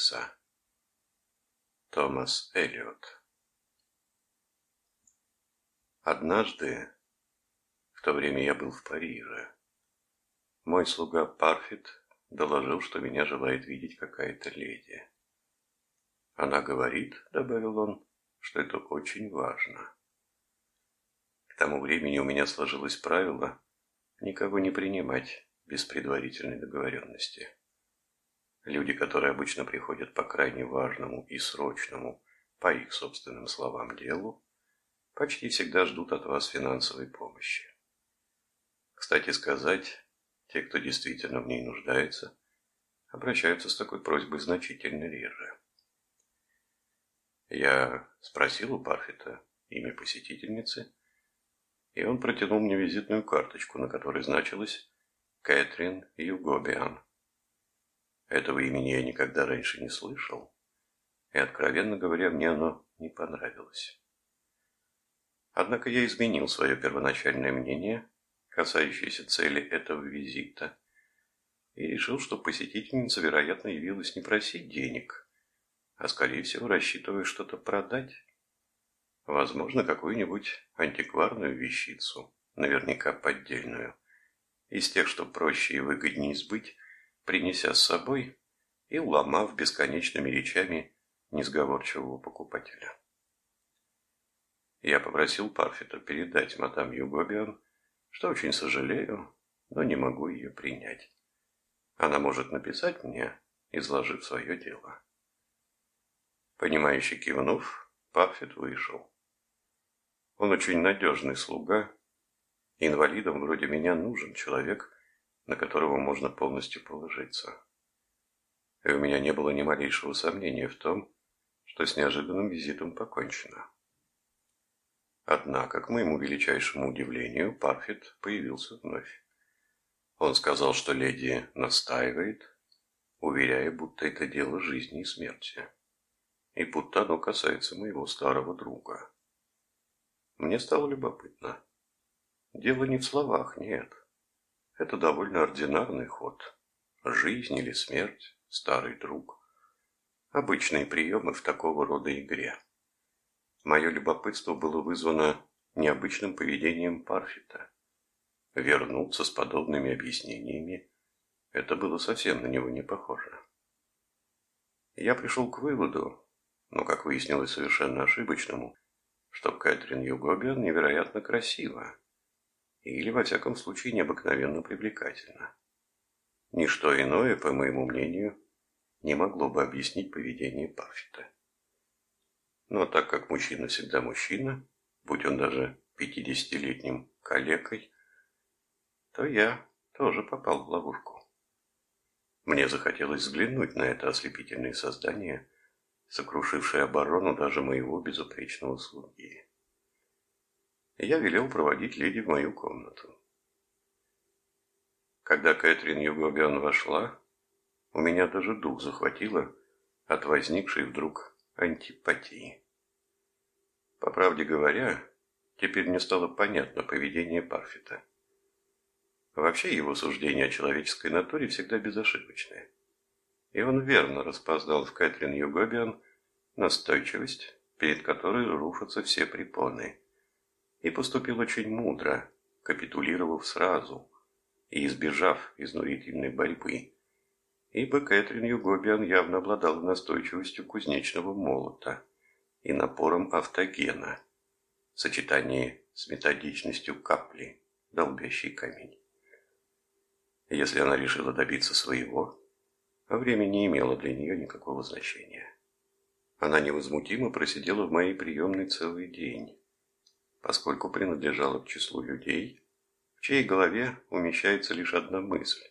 мгновению и розы, и киса. Томас Эллиот Однажды, в то время я был в Париже, мой слуга Парфит доложил, что меня желает видеть какая-то леди. Она говорит, добавил он, что это очень важно. К тому времени у меня сложилось правило никого не принимать без предварительной договоренности. Люди, которые обычно приходят по крайне важному и срочному, по их собственным словам, делу, почти всегда ждут от вас финансовой помощи. Кстати сказать, те, кто действительно в ней нуждается, обращаются с такой просьбой значительно реже. Я спросил у Парфита имя посетительницы, и он протянул мне визитную карточку, на которой значилось Кэтрин Югобиан. Этого имени я никогда раньше не слышал, и, откровенно говоря, мне оно не понравилось. Однако я изменил свое первоначальное мнение, касающееся цели этого визита, и решил, что посетительница, вероятно, явилась не просить денег, а, скорее всего, рассчитывая что-то продать. Возможно, какую-нибудь антикварную вещицу, наверняка поддельную, из тех, что проще и выгоднее сбыть, принеся с собой и уломав бесконечными речами несговорчивого покупателя. Я попросил Парфита передать мадам Югобиан, что очень сожалею, но не могу ее принять. Она может написать мне, изложив свое дело. Понимающе кивнув, Парфит вышел. Он очень надежный слуга. Инвалидам вроде меня нужен человек, на которого можно полностью положиться. И у меня не было ни малейшего сомнения в том, что с неожиданным визитом покончено. Однако, к моему величайшему удивлению, Парфит появился вновь. Он сказал, что леди настаивает, уверяя, будто это дело жизни и смерти и будто оно касается моего старого друга. Мне стало любопытно. Дело не в словах, нет. Это довольно ординарный ход. Жизнь или смерть, старый друг. Обычные приемы в такого рода игре. Мое любопытство было вызвано необычным поведением Парфита. Вернуться с подобными объяснениями – это было совсем на него не похоже. Я пришел к выводу, но, как выяснилось совершенно ошибочному, что Кэтрин Югобиан невероятно красива или, во всяком случае, необыкновенно привлекательна. Ничто иное, по моему мнению, не могло бы объяснить поведение Парфита. Но так как мужчина всегда мужчина, будь он даже пятидесятилетним калекой, то я тоже попал в ловушку. Мне захотелось взглянуть на это ослепительное создание – сокрушивший оборону даже моего безупречного слуги. Я велел проводить леди в мою комнату. Когда Кэтрин Югобиан вошла, у меня даже дух захватило от возникшей вдруг антипатии. По правде говоря, теперь мне стало понятно поведение Парфита. Вообще его суждения о человеческой натуре всегда безошибочные и он верно распознал в Кэтрин Югобиан настойчивость, перед которой рушатся все препоны, и поступил очень мудро, капитулировав сразу и избежав изнурительной борьбы, ибо Кэтрин Югобиан явно обладала настойчивостью кузнечного молота и напором автогена в сочетании с методичностью капли, долбящей камень. Если она решила добиться своего, а время не имело для нее никакого значения. Она невозмутимо просидела в моей приемной целый день, поскольку принадлежала к числу людей, в чьей голове умещается лишь одна мысль,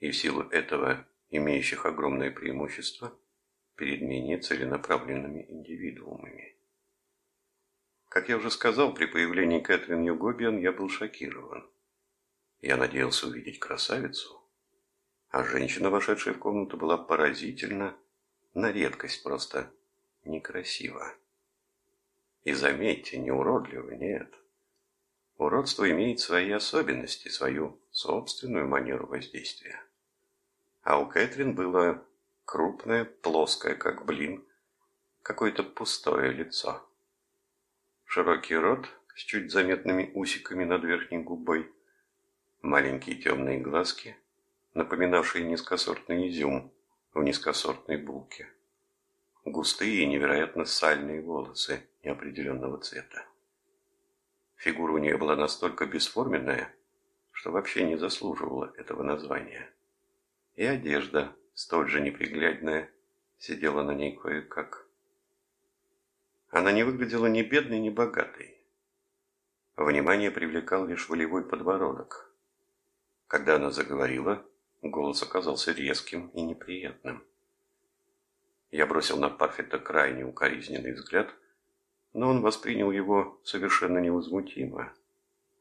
и в силу этого имеющих огромное преимущество перед менее целенаправленными индивидуумами. Как я уже сказал, при появлении Кэтрин Югобиан я был шокирован. Я надеялся увидеть красавицу, а женщина, вошедшая в комнату, была поразительно, на редкость просто некрасива. И заметьте, не уродлива, нет. Уродство имеет свои особенности, свою собственную манеру воздействия. а у Кэтрин было крупное, плоское, как блин, какое-то пустое лицо. Широкий рот с чуть заметными усиками над верхней губой, маленькие темные глазки, напоминавшие низкосортный изюм в низкосортной булке, густые и невероятно сальные волосы неопределенного цвета. Фигура у нее была настолько бесформенная, что вообще не заслуживала этого названия. И одежда, столь же неприглядная, сидела на ней кое-как. Она не выглядела ни бедной, ни богатой. Внимание привлекал лишь волевой подбородок. Когда она заговорила, голос оказался резким и неприятным. Я бросил на Паффета крайне укоризненный взгляд, но он воспринял его совершенно невозмутимо,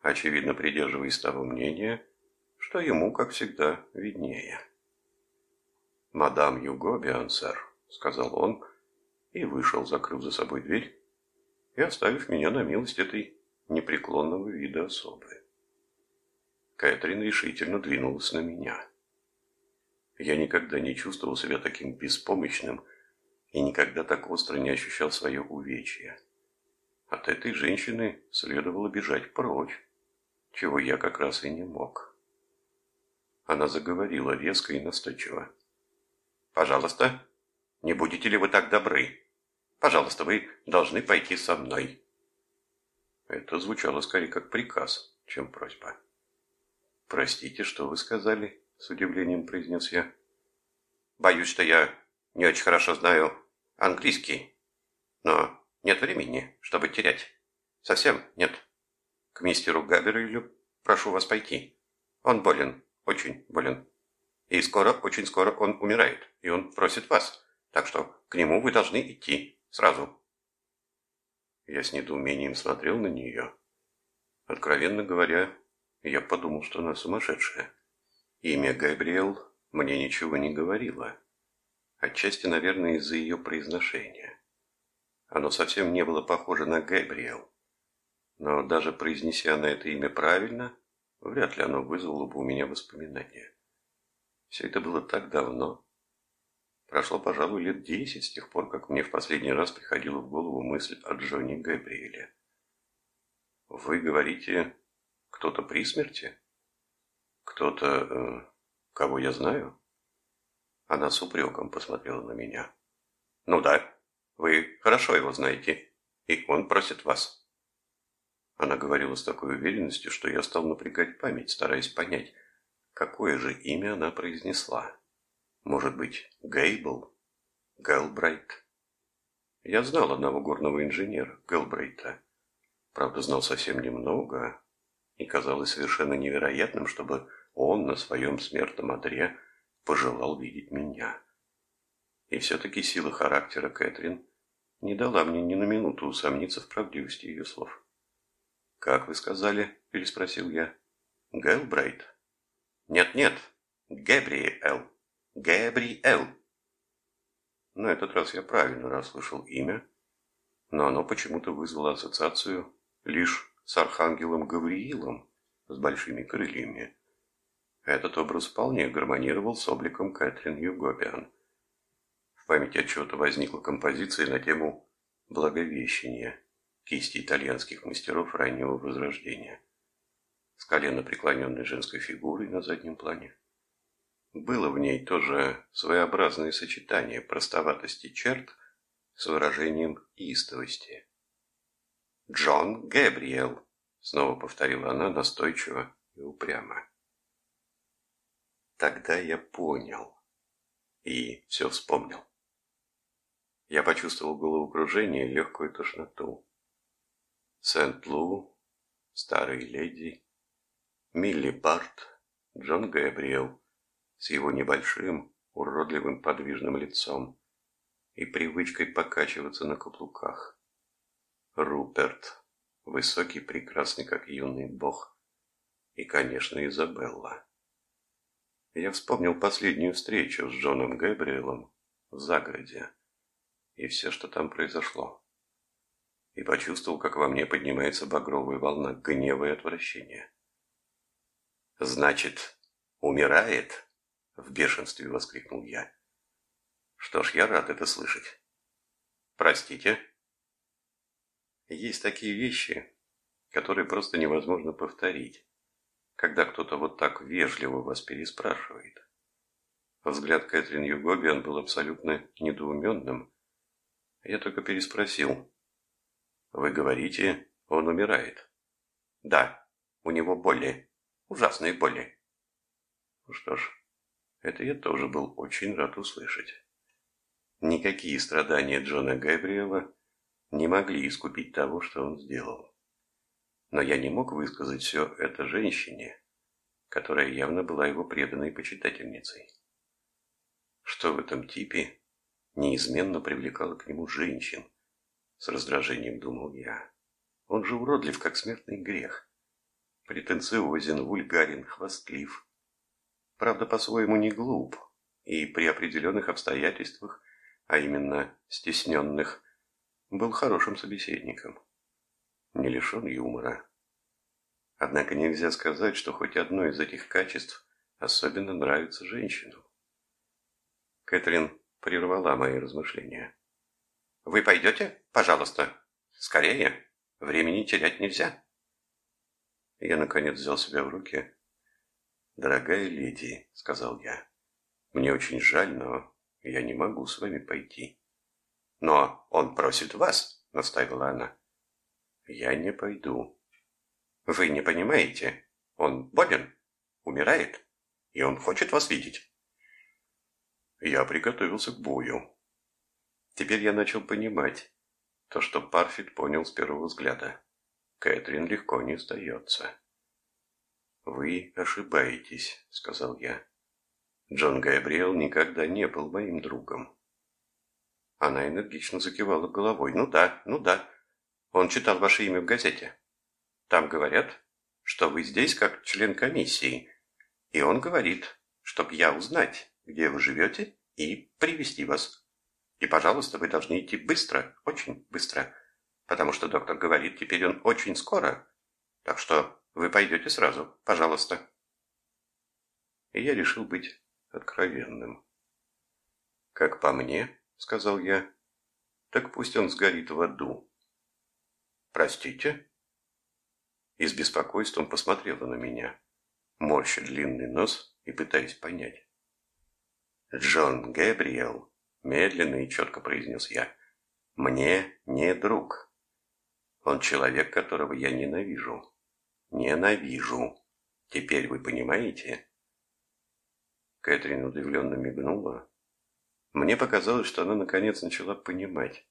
очевидно придерживаясь того мнения, что ему, как всегда, виднее. «Мадам Юго, сэр», — сказал он, и вышел, закрыв за собой дверь и оставив меня на милость этой непреклонного вида особы. Кэтрин решительно двинулась на меня. Я никогда не чувствовал себя таким беспомощным и никогда так остро не ощущал свое увечье. От этой женщины следовало бежать прочь, чего я как раз и не мог. Она заговорила резко и настойчиво. «Пожалуйста, не будете ли вы так добры? Пожалуйста, вы должны пойти со мной». Это звучало скорее как приказ, чем просьба. «Простите, что вы сказали?» – с удивлением произнес я. «Боюсь, что я не очень хорошо знаю английский, но нет времени, чтобы терять. Совсем нет. К мистеру Габерилю прошу вас пойти. Он болен, очень болен. И скоро, очень скоро он умирает, и он просит вас. Так что к нему вы должны идти сразу. Я с недоумением смотрел на нее. Откровенно говоря, я подумал, что она сумасшедшая. Имя Габриэл мне ничего не говорило. Отчасти, наверное, из-за ее произношения. Оно совсем не было похоже на Гэбриэл. Но даже произнеся на это имя правильно, вряд ли оно вызвало бы у меня воспоминания. Все это было так давно. Прошло, пожалуй, лет десять с тех пор, как мне в последний раз приходила в голову мысль о Джонни Габриэле. Вы говорите, кто-то при смерти? Кто-то, э, кого я знаю? Она с упреком посмотрела на меня. Ну да, вы хорошо его знаете, и он просит вас. Она говорила с такой уверенностью, что я стал напрягать память, стараясь понять, какое же имя она произнесла. Может быть, Гейбл? Гэлбрайт? Я знал одного горного инженера, Гэлбрайта. Правда, знал совсем немного, и казалось совершенно невероятным, чтобы он на своем смертном одре пожелал видеть меня. И все-таки сила характера Кэтрин не дала мне ни на минуту усомниться в правдивости ее слов. «Как вы сказали?» – переспросил я. «Гэлбрайт?» «Нет-нет, Гэбриэл. Гэбриэл». На этот раз я правильно расслышал имя, но оно почему-то вызвало ассоциацию лишь с архангелом Гавриилом с большими крыльями. Этот образ вполне гармонировал с обликом Кэтрин Югобиан памяти отчего-то возникла композиция на тему «Благовещения» кисти итальянских мастеров раннего Возрождения с колено преклоненной женской фигурой на заднем плане. Было в ней тоже своеобразное сочетание простоватости черт с выражением истовости. «Джон Гэбриэл», — снова повторила она настойчиво и упрямо. Тогда я понял и все вспомнил. Я почувствовал головокружение и легкую тошноту. Сент-Лу, старые леди, Милли Барт, Джон Габриэл с его небольшим, уродливым подвижным лицом и привычкой покачиваться на каблуках. Руперт, высокий, прекрасный, как юный бог. И, конечно, Изабелла. Я вспомнил последнюю встречу с Джоном Габриэлом в загороде и все, что там произошло. И почувствовал, как во мне поднимается багровая волна гнева и отвращения. «Значит, умирает?» В бешенстве воскликнул я. Что ж, я рад это слышать. Простите. Есть такие вещи, которые просто невозможно повторить, когда кто-то вот так вежливо вас переспрашивает. Взгляд Кэтрин Югобиан был абсолютно недоуменным. Я только переспросил. «Вы говорите, он умирает?» «Да, у него боли, ужасные боли». Ну что ж, это я тоже был очень рад услышать. Никакие страдания Джона Габриэла не могли искупить того, что он сделал. Но я не мог высказать все это женщине, которая явно была его преданной почитательницей. Что в этом типе неизменно привлекало к нему женщин? С раздражением думал я. Он же уродлив, как смертный грех. Претенциозен, вульгарен, хвастлив. Правда, по-своему не глуп. И при определенных обстоятельствах, а именно стесненных, был хорошим собеседником. Не лишен юмора. Однако нельзя сказать, что хоть одно из этих качеств особенно нравится женщинам. Кэтрин прервала мои размышления. «Вы пойдете? Пожалуйста. Скорее. Времени терять нельзя». Я, наконец, взял себя в руки. «Дорогая леди», — сказал я, — «мне очень жаль, но я не могу с вами пойти». «Но он просит вас», — настаивала она. «Я не пойду». «Вы не понимаете. Он болен, умирает, и он хочет вас видеть». Я приготовился к бою. Теперь я начал понимать то, что Парфит понял с первого взгляда. Кэтрин легко не сдается. «Вы ошибаетесь», — сказал я. «Джон Габриэл никогда не был моим другом». Она энергично закивала головой. «Ну да, ну да. Он читал ваше имя в газете. Там говорят, что вы здесь как член комиссии. И он говорит, чтоб я узнать, где вы живете, и привести вас. И, пожалуйста, вы должны идти быстро, очень быстро, потому что доктор говорит, теперь он очень скоро. Так что вы пойдете сразу, пожалуйста. И я решил быть откровенным. «Как по мне, — сказал я, — так пусть он сгорит в аду». «Простите?» И с беспокойством посмотрела на меня, морща длинный нос и пытаясь понять. «Джон Гэбриэл», — медленно и четко произнес я, — «мне не друг. Он человек, которого я ненавижу. Ненавижу. Теперь вы понимаете?» Кэтрин удивленно мигнула. Мне показалось, что она наконец начала понимать.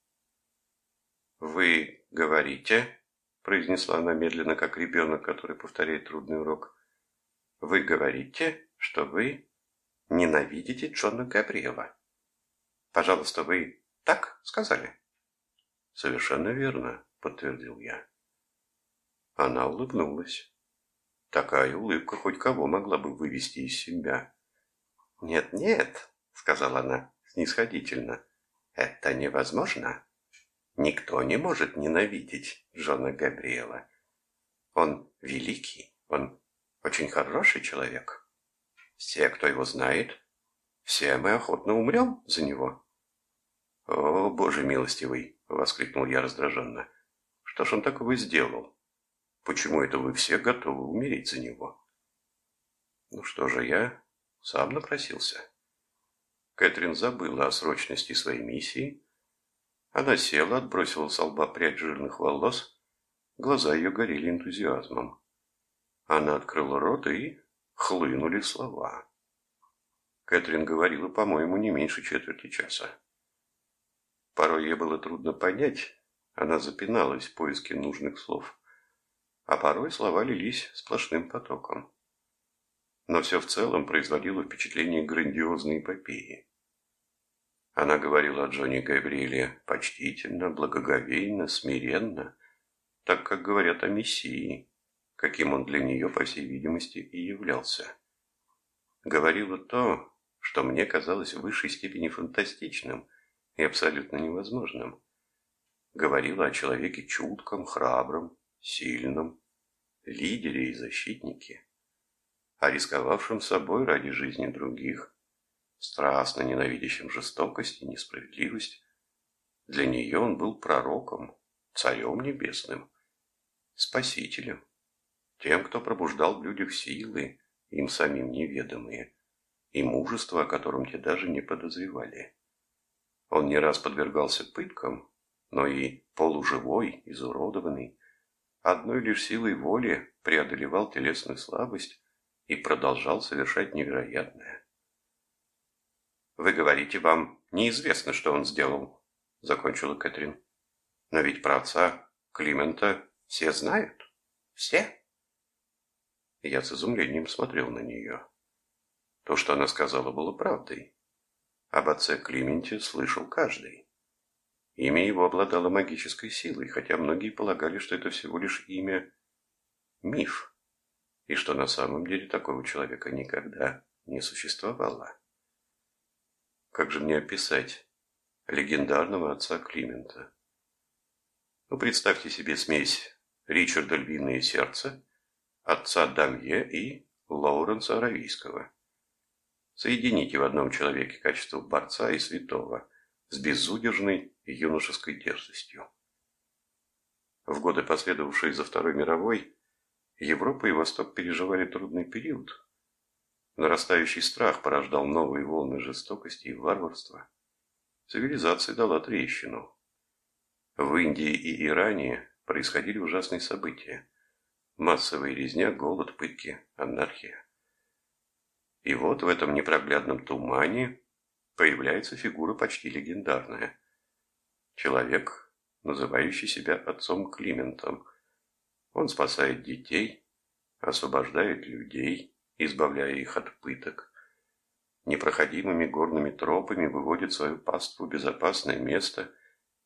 «Вы говорите?» – произнесла она медленно, как ребенок, который повторяет трудный урок. «Вы говорите, что вы ненавидите Джона Габриэла. Пожалуйста, вы так сказали? Совершенно верно, подтвердил я. Она улыбнулась. Такая улыбка хоть кого могла бы вывести из себя. «Нет-нет», — сказала она снисходительно, — «это невозможно. Никто не может ненавидеть Джона Габриэла. Он великий, он очень хороший человек. Все, кто его знает, все мы охотно умрем за него. О, Боже милостивый, воскликнул я раздраженно. Что ж он такого сделал? Почему это вы все готовы умереть за него? Ну что же, я сам напросился. Кэтрин забыла о срочности своей миссии. Она села, отбросила с лба прядь жирных волос. Глаза ее горели энтузиазмом. Она открыла рот и хлынули слова. Кэтрин говорила, по-моему, не меньше четверти часа. Порой ей было трудно понять, она запиналась в поиске нужных слов, а порой слова лились сплошным потоком. Но все в целом производило впечатление грандиозной эпопеи. Она говорила о Джонни Габриэле почтительно, благоговейно, смиренно, так как говорят о Мессии, каким он для нее, по всей видимости, и являлся. Говорила то, что мне казалось в высшей степени фантастичным и абсолютно невозможным. Говорила о человеке чутком, храбром, сильном, лидере и защитнике. а рисковавшим собой ради жизни других, страстно ненавидящим жестокость и несправедливость. Для нее он был пророком, царем небесным, спасителем, тем, кто пробуждал в людях силы, им самим неведомые, и мужество, о котором те даже не подозревали. Он не раз подвергался пыткам, но и полуживой, изуродованный, одной лишь силой воли преодолевал телесную слабость и продолжал совершать невероятное. «Вы говорите, вам неизвестно, что он сделал», — закончила Кэтрин. «Но ведь про отца Климента все знают. Все?» Я с изумлением смотрел на нее. То, что она сказала, было правдой. Об отце Клименте слышал каждый. Имя его обладало магической силой, хотя многие полагали, что это всего лишь имя миф, и что на самом деле такого человека никогда не существовало. Как же мне описать легендарного отца Климента? Ну, представьте себе смесь Ричарда Львиное Сердце, отца Дамье и Лоуренса Аравийского. Соедините в одном человеке качество борца и святого с безудержной юношеской дерзостью. В годы, последовавшие за Второй мировой, Европа и Восток переживали трудный период. Нарастающий страх порождал новые волны жестокости и варварства. Цивилизация дала трещину. В Индии и Иране происходили ужасные события. Массовая резня, голод, пытки, анархия. И вот в этом непроглядном тумане появляется фигура почти легендарная. Человек, называющий себя отцом Климентом. Он спасает детей, освобождает людей, избавляя их от пыток. Непроходимыми горными тропами выводит свою паству в безопасное место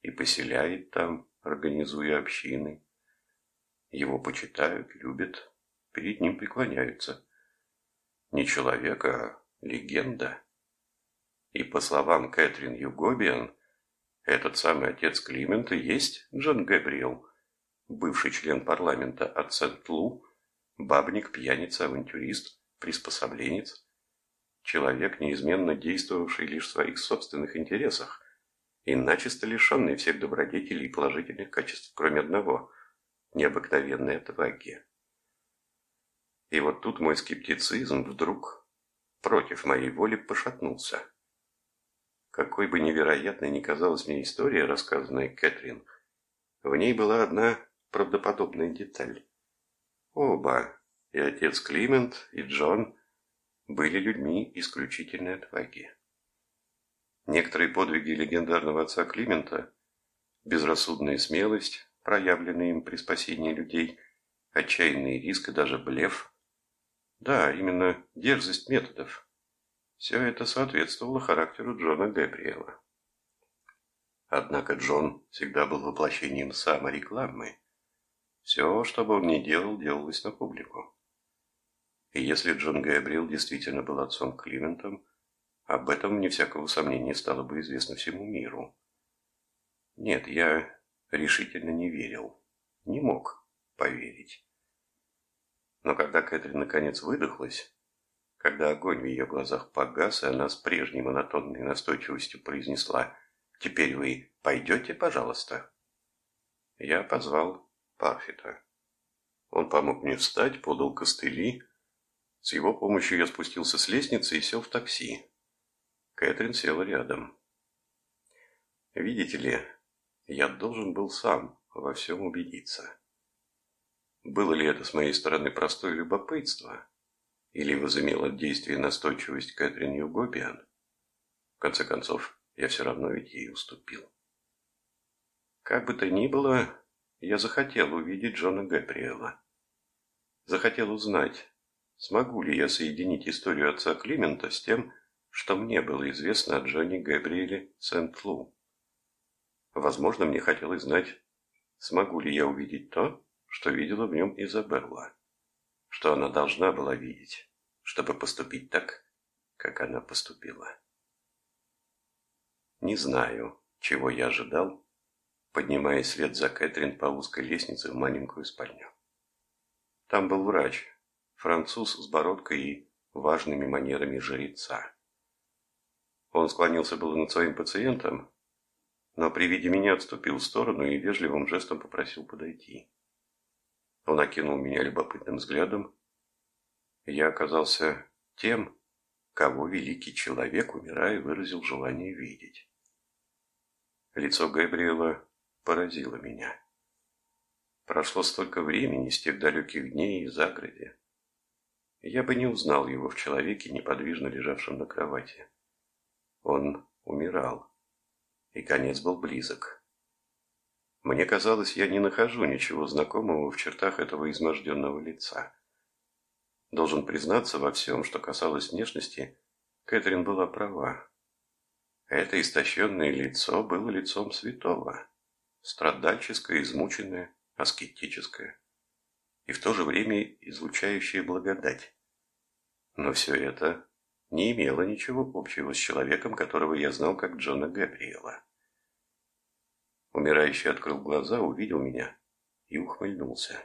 и поселяет там, организуя общины. Его почитают, любят, перед ним преклоняются. Не человек, а легенда. И по словам Кэтрин Югобиан, этот самый отец Климента есть Джон Габриэл, бывший член парламента от Сент-Лу, бабник, пьяница, авантюрист, приспособленец, человек, неизменно действовавший лишь в своих собственных интересах и начисто лишенный всех добродетелей и положительных качеств, кроме одного – необыкновенной отваги. И вот тут мой скептицизм вдруг против моей воли пошатнулся. Какой бы невероятной ни казалась мне история, рассказанная Кэтрин, в ней была одна правдоподобная деталь. Оба, и отец Климент, и Джон, были людьми исключительной отваги. Некоторые подвиги легендарного отца Климента, безрассудная смелость, проявленная им при спасении людей, отчаянный риск и даже блеф. Да, именно дерзость методов, все это соответствовало характеру Джона Габриэла. Однако Джон всегда был воплощением саморекламы. Все, что бы он ни делал, делалось на публику. И если Джон Габриэл действительно был отцом Климентом, об этом, не всякого сомнения, стало бы известно всему миру. Нет, я решительно не верил. Не мог поверить. Но когда Кэтрин наконец выдохлась, когда огонь в ее глазах погас, и она с прежней монотонной настойчивостью произнесла «Теперь вы пойдете, пожалуйста?» Я позвал Парфита. Он помог мне встать, подал костыли. С его помощью я спустился с лестницы и сел в такси. Кэтрин села рядом. Видите ли, я должен был сам во всем убедиться. Было ли это с моей стороны простое любопытство? Или возымела действие настойчивость Кэтрин Югобиан? В конце концов, я все равно ведь ей уступил. Как бы то ни было, я захотел увидеть Джона Габриэла. Захотел узнать, смогу ли я соединить историю отца Климента с тем, что мне было известно о Джоне Габриэле Сент-Лу. Возможно, мне хотелось знать, смогу ли я увидеть то, что видела в нем Изабелла что она должна была видеть, чтобы поступить так, как она поступила. Не знаю, чего я ожидал, поднимаясь вслед за Кэтрин по узкой лестнице в маленькую спальню. Там был врач, француз с бородкой и важными манерами жреца. Он склонился было над своим пациентом, но при виде меня отступил в сторону и вежливым жестом попросил подойти. Он окинул меня любопытным взглядом. Я оказался тем, кого великий человек, умирая, выразил желание видеть. Лицо Габриэла поразило меня. Прошло столько времени с тех далеких дней в загороде. Я бы не узнал его в человеке, неподвижно лежавшем на кровати. Он умирал, и конец был близок. Мне казалось, я не нахожу ничего знакомого в чертах этого изможденного лица. Должен признаться во всем, что касалось внешности, Кэтрин была права. Это истощенное лицо было лицом святого, страдальческое, измученное, аскетическое и в то же время излучающее благодать. Но все это не имело ничего общего с человеком, которого я знал как Джона Габриэла. Умирающий открыл глаза, увидел меня и ухмыльнулся.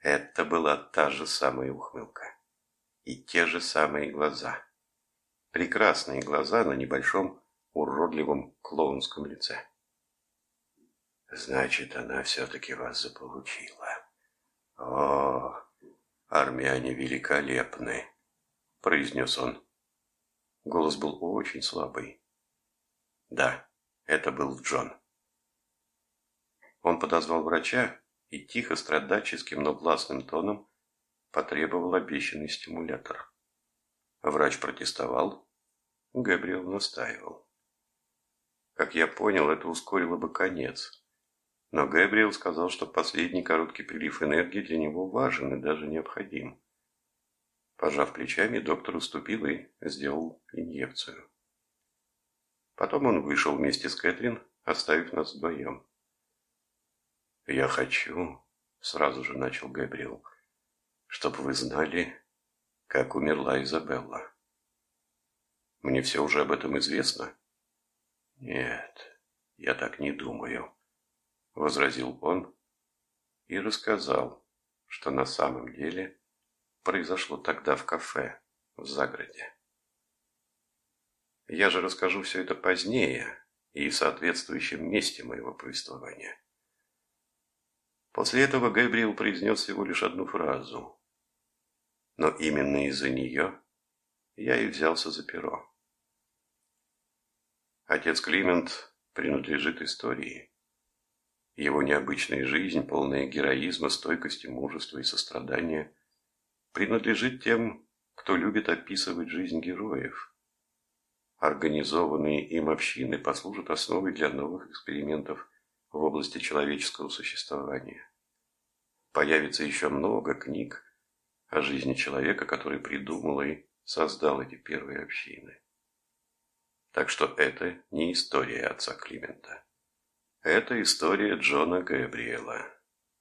Это была та же самая ухмылка. И те же самые глаза. Прекрасные глаза на небольшом уродливом клоунском лице. Значит, она все-таки вас заполучила. О, армяне великолепны, произнес он. Голос был очень слабый. Да, это был Джон. Он подозвал врача и тихо, страдальческим, но властным тоном потребовал обещанный стимулятор. Врач протестовал, Габриэл настаивал. Как я понял, это ускорило бы конец. Но Габриэл сказал, что последний короткий прилив энергии для него важен и даже необходим. Пожав плечами, доктор уступил и сделал инъекцию. Потом он вышел вместе с Кэтрин, оставив нас вдвоем. «Я хочу», — сразу же начал Габриэл, — «чтобы вы знали, как умерла Изабелла». «Мне все уже об этом известно?» «Нет, я так не думаю». — возразил он и рассказал, что на самом деле произошло тогда в кафе в загороде. Я же расскажу все это позднее и в соответствующем месте моего повествования. После этого Габриэл произнес всего лишь одну фразу. Но именно из-за нее я и взялся за перо. Отец Климент принадлежит истории. Его необычная жизнь, полная героизма, стойкости, мужества и сострадания, принадлежит тем, кто любит описывать жизнь героев. Организованные им общины послужат основой для новых экспериментов в области человеческого существования. Появится еще много книг о жизни человека, который придумал и создал эти первые общины. Так что это не история отца Климента. Это история Джона Габриэла,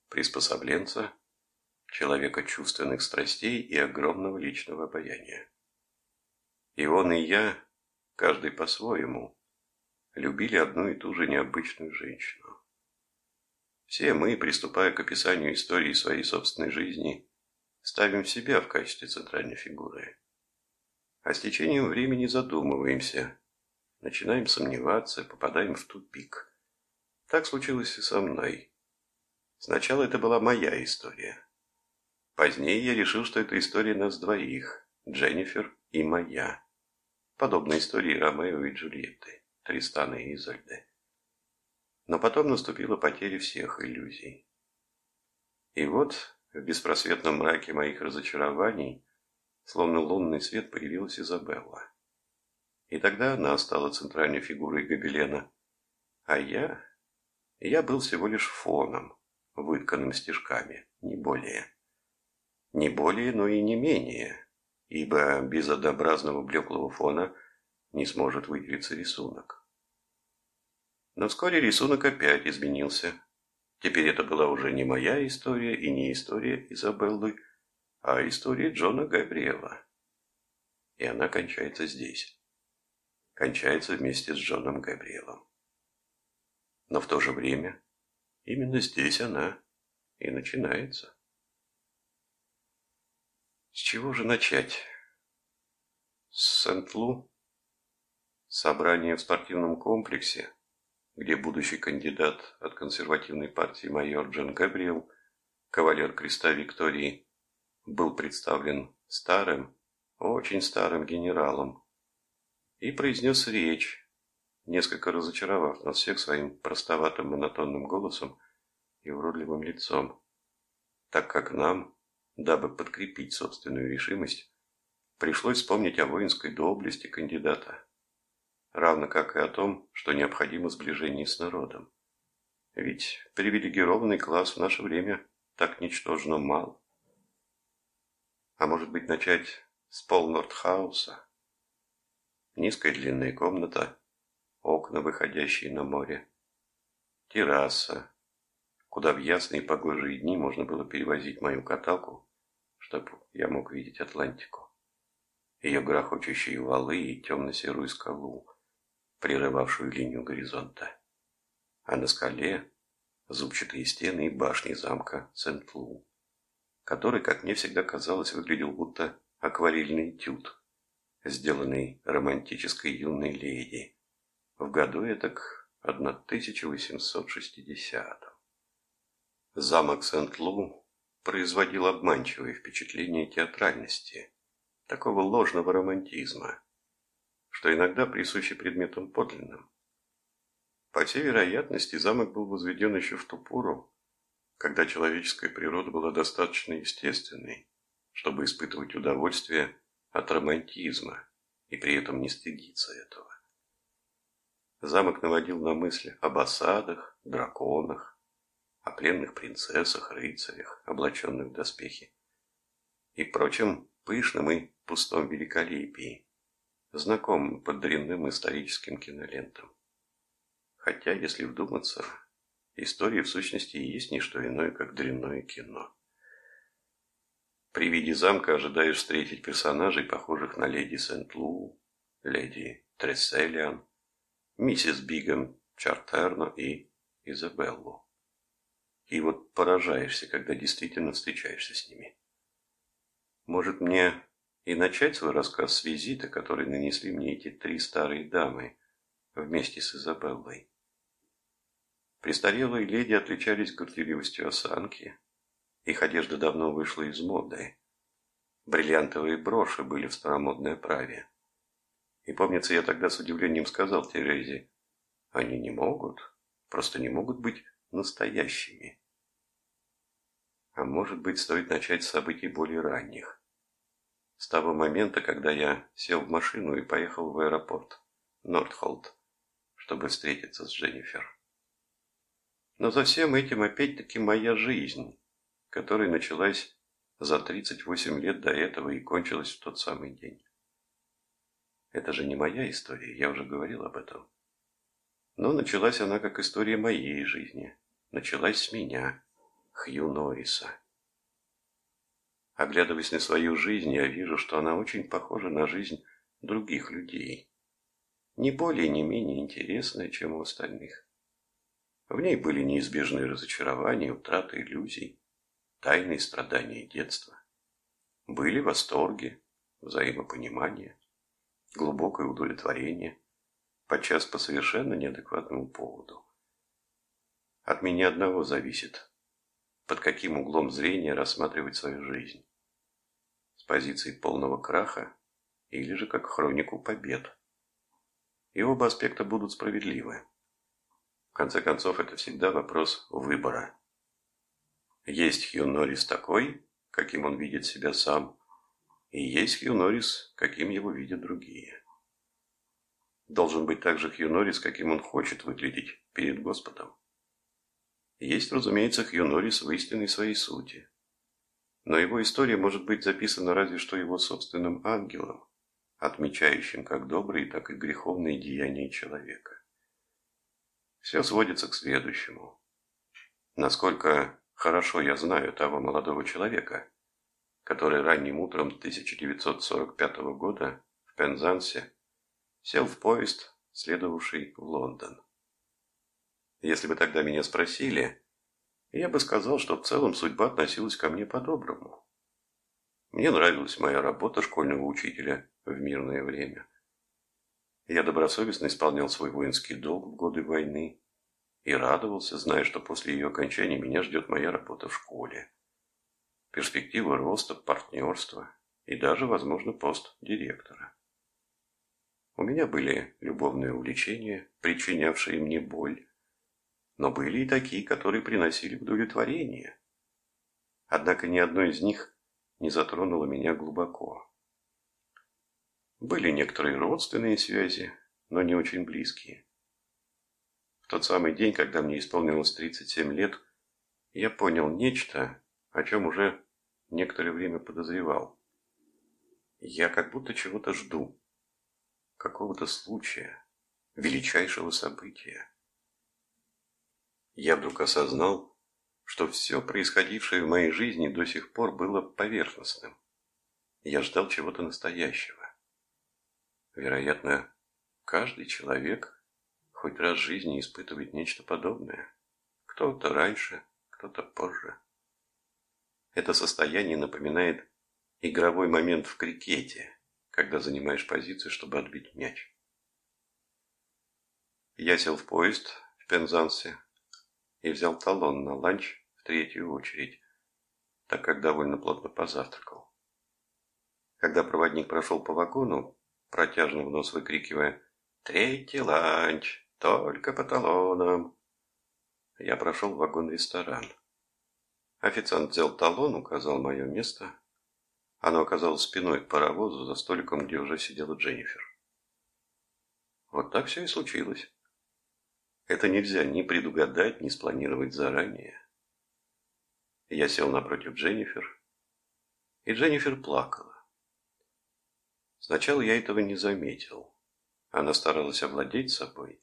приспособленца, человека чувственных страстей и огромного личного обаяния. И он, и я, каждый по-своему, любили одну и ту же необычную женщину. Все мы, приступая к описанию истории своей собственной жизни, ставим себя в качестве центральной фигуры. А с течением времени задумываемся, начинаем сомневаться, попадаем в тупик – так случилось и со мной. Сначала это была моя история. Позднее я решил, что это история нас двоих, Дженнифер и моя. Подобная истории Ромео и Джульетты, Тристана и Изольды. Но потом наступила потеря всех иллюзий. И вот в беспросветном мраке моих разочарований, словно лунный свет, появилась Изабелла. И тогда она стала центральной фигурой гобелена, а я я был всего лишь фоном, вытканным стежками, не более. Не более, но и не менее, ибо без однообразного блеклого фона не сможет выделиться рисунок. Но вскоре рисунок опять изменился. Теперь это была уже не моя история и не история Изабеллы, а история Джона Габриэла. И она кончается здесь. Кончается вместе с Джоном Габриэлом. Но в то же время именно здесь она и начинается. С чего же начать? С Сент-Лу? Собрание в спортивном комплексе, где будущий кандидат от консервативной партии майор Джон Габриэл, кавалер креста Виктории, был представлен старым, очень старым генералом и произнес речь, несколько разочаровав нас всех своим простоватым монотонным голосом и уродливым лицом, так как нам, дабы подкрепить собственную решимость, пришлось вспомнить о воинской доблести кандидата, равно как и о том, что необходимо сближение с народом. Ведь привилегированный класс в наше время так ничтожно мал. А может быть начать с Пол Нордхауса? Низкая длинная комната, окна, выходящие на море, терраса, куда в ясные погожие дни можно было перевозить мою каталку, чтобы я мог видеть Атлантику. Ее грохочущие валы и темно-серую скалу, прерывавшую линию горизонта. А на скале зубчатые стены и башни замка Сент-Лу, который, как мне всегда казалось, выглядел будто акварельный этюд, сделанный романтической юной леди в году этак 1860 Замок Сент-Лу производил обманчивое впечатление театральности, такого ложного романтизма, что иногда присуще предметам подлинным. По всей вероятности, замок был возведен еще в ту пору, когда человеческая природа была достаточно естественной, чтобы испытывать удовольствие от романтизма и при этом не стыдиться этого. Замок наводил на мысли об осадах, драконах, о пленных принцессах, рыцарях, облаченных в доспехи, и прочем пышном и пустом великолепии, знакомым под дрянным историческим кинолентам. Хотя, если вдуматься, история в сущности и есть не что иное, как дрянное кино. При виде замка ожидаешь встретить персонажей, похожих на леди Сент-Лу, леди Тресселиан, миссис Бигом Чартерно и Изабеллу. И вот поражаешься, когда действительно встречаешься с ними. Может мне и начать свой рассказ с визита, который нанесли мне эти три старые дамы вместе с Изабеллой. Престарелые леди отличались горделивостью осанки. Их одежда давно вышла из моды. Бриллиантовые броши были в старомодной оправе. И помнится, я тогда с удивлением сказал Терезе, они не могут, просто не могут быть настоящими. А может быть, стоит начать с событий более ранних. С того момента, когда я сел в машину и поехал в аэропорт Нортхолд, чтобы встретиться с Дженнифер. Но за всем этим опять-таки моя жизнь, которая началась за 38 лет до этого и кончилась в тот самый день. Это же не моя история, я уже говорил об этом. Но началась она как история моей жизни. Началась с меня. Хью Норриса. Оглядываясь на свою жизнь, я вижу, что она очень похожа на жизнь других людей. Не более, не менее интересная, чем у остальных. В ней были неизбежные разочарования, утраты иллюзий, тайные страдания детства. Были восторги, взаимопонимание, глубокое удовлетворение, подчас по совершенно неадекватному поводу. От меня одного зависит, под каким углом зрения рассматривать свою жизнь. С позиции полного краха или же как хронику побед. И оба аспекта будут справедливы. В конце концов, это всегда вопрос выбора. Есть Хью Норрис такой, каким он видит себя сам, и есть Хью Норрис, каким его видят другие. Должен быть также Хью Норрис, каким он хочет выглядеть перед Господом. Есть, разумеется, Хью Норрис в истинной своей сути. Но его история может быть записана разве что его собственным ангелом, отмечающим как добрые, так и греховные деяния человека. Все сводится к следующему. Насколько хорошо я знаю того молодого человека, который ранним утром 1945 года в Пензансе сел в поезд, следовавший в Лондон. Если бы тогда меня спросили, я бы сказал, что в целом судьба относилась ко мне по-доброму. Мне нравилась моя работа школьного учителя в мирное время. Я добросовестно исполнял свой воинский долг в годы войны и радовался, зная, что после ее окончания меня ждет моя работа в школе. Перспектива роста, партнерства и даже, возможно, пост директора. У меня были любовные увлечения, причинявшие мне боль, но были и такие, которые приносили удовлетворение. Однако ни одно из них не затронуло меня глубоко. Были некоторые родственные связи, но не очень близкие. В тот самый день, когда мне исполнилось 37 лет, я понял нечто, о чем уже некоторое время подозревал. Я как будто чего-то жду, какого-то случая, величайшего события. Я вдруг осознал, что все происходившее в моей жизни до сих пор было поверхностным. Я ждал чего-то настоящего. Вероятно, каждый человек хоть раз в жизни испытывает нечто подобное. Кто-то раньше, кто-то позже. Это состояние напоминает игровой момент в крикете, когда занимаешь позицию, чтобы отбить мяч. Я сел в поезд в Пензансе и взял талон на ланч в третью очередь, так как довольно плотно позавтракал. Когда проводник прошел по вагону, протяжно в нос выкрикивая «Третий ланч! Только по талонам!» Я прошел в вагон-ресторан. Официант взял талон, указал мое место. Оно оказалось спиной к паровозу за столиком, где уже сидела Дженнифер. Вот так все и случилось. Это нельзя ни предугадать, ни спланировать заранее. Я сел напротив Дженнифер, и Дженнифер плакала. Сначала я этого не заметил. Она старалась овладеть собой.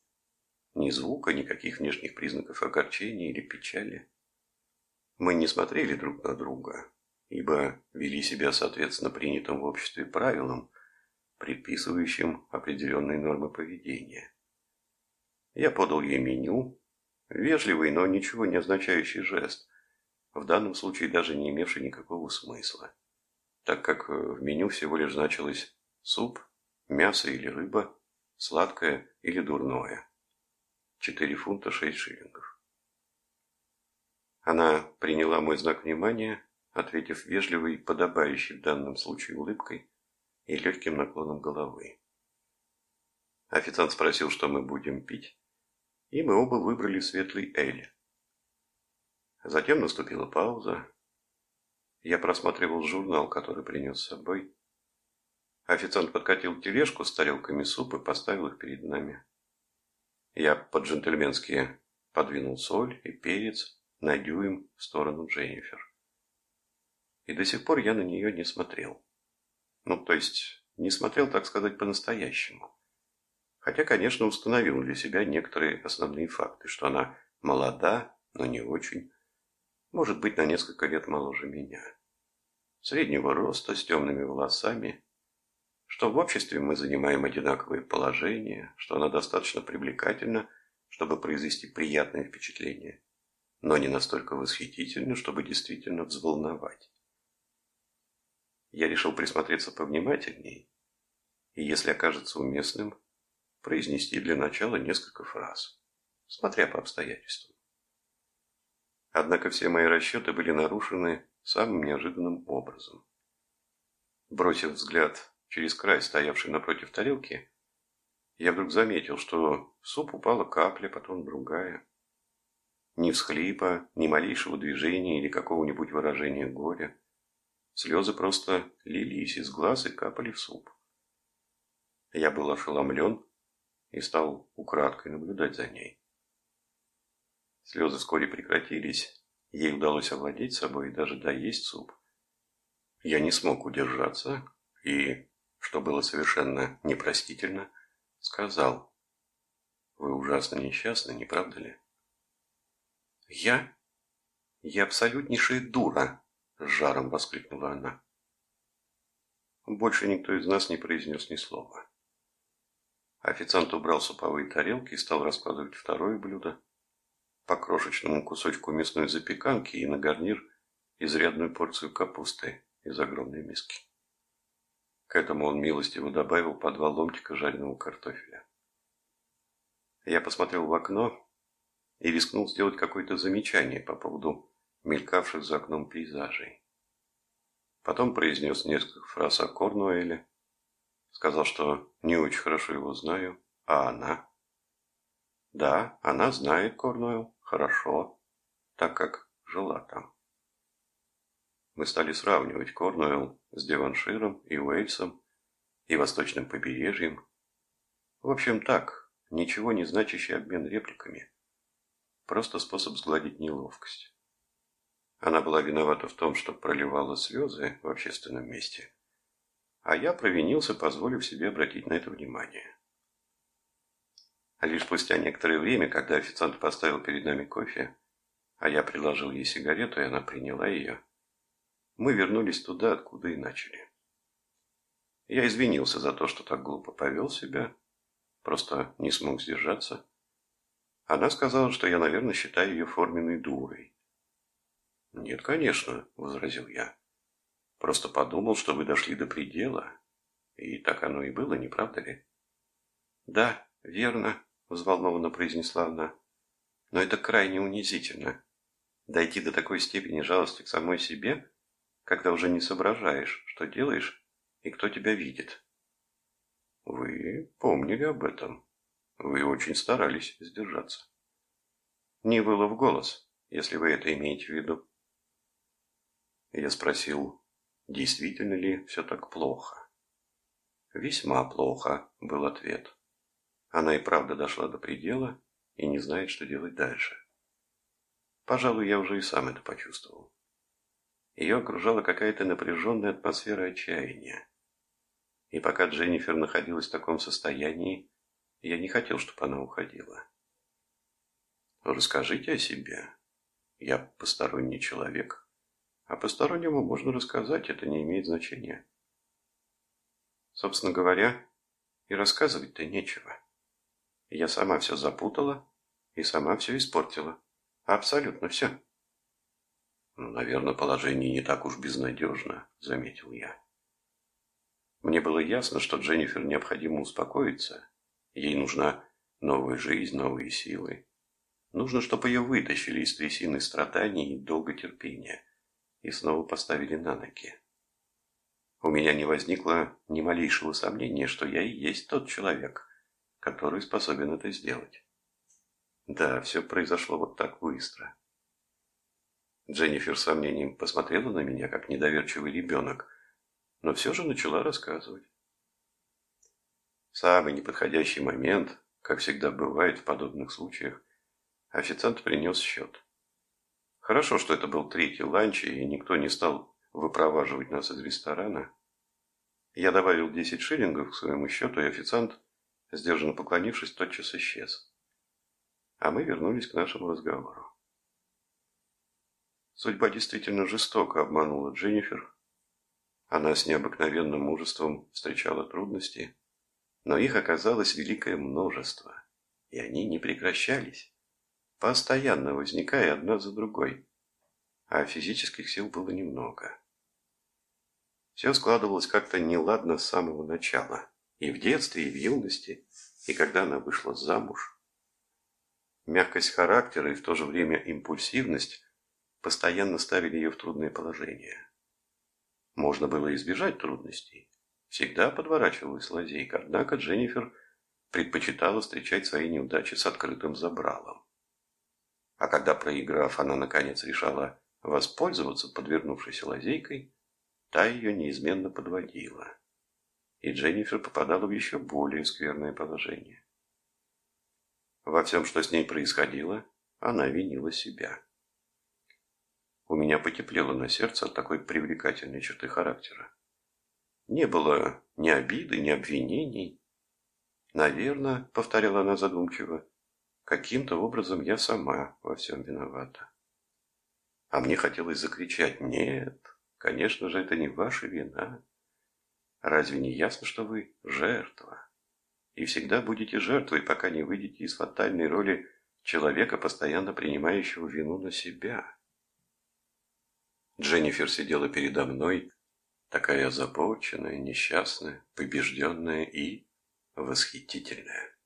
Ни звука, никаких внешних признаков огорчения или печали. Мы не смотрели друг на друга, ибо вели себя соответственно принятым в обществе правилам, предписывающим определенные нормы поведения. Я подал ей меню, вежливый, но ничего не означающий жест, в данном случае даже не имевший никакого смысла, так как в меню всего лишь значилось суп, мясо или рыба, сладкое или дурное. 4 фунта 6 шиллингов. Она приняла мой знак внимания, ответив вежливой, подобающей в данном случае улыбкой и легким наклоном головы. Официант спросил, что мы будем пить и мы оба выбрали светлый эль. Затем наступила пауза. Я просматривал журнал, который принес с собой. Официант подкатил тележку с тарелками супа и поставил их перед нами. Я по-джентльменски подвинул соль и перец на дюйм в сторону Дженнифер. И до сих пор я на нее не смотрел. Ну, то есть, не смотрел, так сказать, по-настоящему. Хотя, конечно, установил для себя некоторые основные факты, что она молода, но не очень, может быть, на несколько лет моложе меня. Среднего роста, с темными волосами, что в обществе мы занимаем одинаковые положения, что она достаточно привлекательна, чтобы произвести приятное впечатление, но не настолько восхитительна, чтобы действительно взволновать. Я решил присмотреться повнимательней, и если окажется уместным, произнести для начала несколько фраз, смотря по обстоятельствам. Однако все мои расчеты были нарушены самым неожиданным образом. Бросив взгляд через край, стоявший напротив тарелки, я вдруг заметил, что в суп упала капля, потом другая. Ни всхлипа, ни малейшего движения или какого-нибудь выражения горя. Слезы просто лились из глаз и капали в суп. Я был ошеломлен и стал украдкой наблюдать за ней. Слезы вскоре прекратились, ей удалось овладеть собой и даже доесть суп. Я не смог удержаться и, что было совершенно непростительно, сказал, «Вы ужасно несчастны, не правда ли?» «Я? Я абсолютнейшая дура!» — с жаром воскликнула она. Больше никто из нас не произнес ни слова. Официант убрал суповые тарелки и стал раскладывать второе блюдо. По крошечному кусочку мясной запеканки и на гарнир изрядную порцию капусты, из огромной миски. К этому он милостиво добавил по два ломтика жареного картофеля. Я посмотрел в окно и рискнул сделать какое-то замечание по поводу мелькавших за окном пейзажей. Потом произнес несколько фраз о Корнуэле, сказал, что не очень хорошо его знаю, а она? Да, она знает Корнуэлл хорошо, так как жила там. Мы стали сравнивать Корнуэлл с Деванширом и Уэльсом и Восточным побережьем. В общем, так, ничего не значащий обмен репликами. Просто способ сгладить неловкость. Она была виновата в том, что проливала слезы в общественном месте, а я провинился, позволив себе обратить на это внимание. А лишь спустя некоторое время, когда официант поставил перед нами кофе, а я предложил ей сигарету, и она приняла ее, мы вернулись туда, откуда и начали. Я извинился за то, что так глупо повел себя, просто не смог сдержаться. Она сказала, что я, наверное, считаю ее форменной дурой. «Нет, конечно», — возразил я. «Просто подумал, что вы дошли до предела. И так оно и было, не правда ли?» «Да, верно», — взволнованно произнесла она. «Но это крайне унизительно. Дойти до такой степени жалости к самой себе когда уже не соображаешь, что делаешь и кто тебя видит. Вы помнили об этом. Вы очень старались сдержаться. Не было в голос, если вы это имеете в виду. Я спросил, действительно ли все так плохо. Весьма плохо, был ответ. Она и правда дошла до предела и не знает, что делать дальше. Пожалуй, я уже и сам это почувствовал. Ее окружала какая-то напряженная атмосфера отчаяния. И пока Дженнифер находилась в таком состоянии, я не хотел, чтобы она уходила. «Расскажите о себе. Я посторонний человек. А постороннему можно рассказать, это не имеет значения». Собственно говоря, и рассказывать-то нечего. Я сама все запутала и сама все испортила. Абсолютно все. «Ну, наверное, положение не так уж безнадежно», — заметил я. Мне было ясно, что Дженнифер необходимо успокоиться. Ей нужна новая жизнь, новые силы. Нужно, чтобы ее вытащили из трясины страданий и долготерпения и снова поставили на ноги. У меня не возникло ни малейшего сомнения, что я и есть тот человек, который способен это сделать. Да, все произошло вот так быстро. Дженнифер с сомнением посмотрела на меня, как недоверчивый ребенок, но все же начала рассказывать. самый неподходящий момент, как всегда бывает в подобных случаях, официант принес счет. Хорошо, что это был третий ланч, и никто не стал выпроваживать нас из ресторана. Я добавил 10 шиллингов к своему счету, и официант, сдержанно поклонившись, тотчас исчез. А мы вернулись к нашему разговору. Судьба действительно жестоко обманула Дженнифер. Она с необыкновенным мужеством встречала трудности, но их оказалось великое множество, и они не прекращались, постоянно возникая одна за другой, а физических сил было немного. Все складывалось как-то неладно с самого начала, и в детстве, и в юности, и когда она вышла замуж. Мягкость характера и в то же время импульсивность постоянно ставили ее в трудное положение. Можно было избежать трудностей. Всегда подворачивалась лазейка, однако Дженнифер предпочитала встречать свои неудачи с открытым забралом. А когда, проиграв, она наконец решала воспользоваться подвернувшейся лазейкой, та ее неизменно подводила. И Дженнифер попадала в еще более скверное положение. Во всем, что с ней происходило, она винила себя. У меня потеплело на сердце от такой привлекательной черты характера. Не было ни обиды, ни обвинений. Наверное, повторяла она задумчиво, каким-то образом я сама во всем виновата. А мне хотелось закричать «Нет, конечно же, это не ваша вина. Разве не ясно, что вы жертва? И всегда будете жертвой, пока не выйдете из фатальной роли человека, постоянно принимающего вину на себя». Дженнифер сидела передо мной, Такая озабоченная, несчастная, побежденная и восхитительная.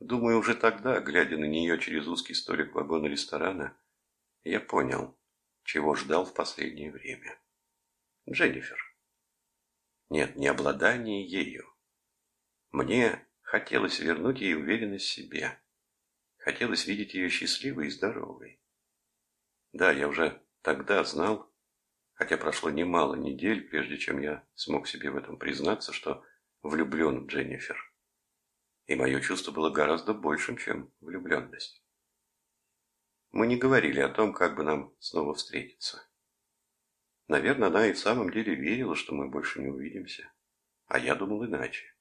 Думаю, уже тогда, глядя на нее через узкий столик вагона ресторана, я понял, чего ждал в последнее время. Дженнифер. Нет, не обладание ею. Мне хотелось вернуть ей уверенность в себе. Хотелось видеть ее счастливой и здоровой. Да, я уже тогда знал, хотя прошло немало недель, прежде чем я смог себе в этом признаться, что влюблен в Дженнифер. И мое чувство было гораздо большим, чем влюбленность. Мы не говорили о том, как бы нам снова встретиться. Наверное, она и в самом деле верила, что мы больше не увидимся. А я думал иначе.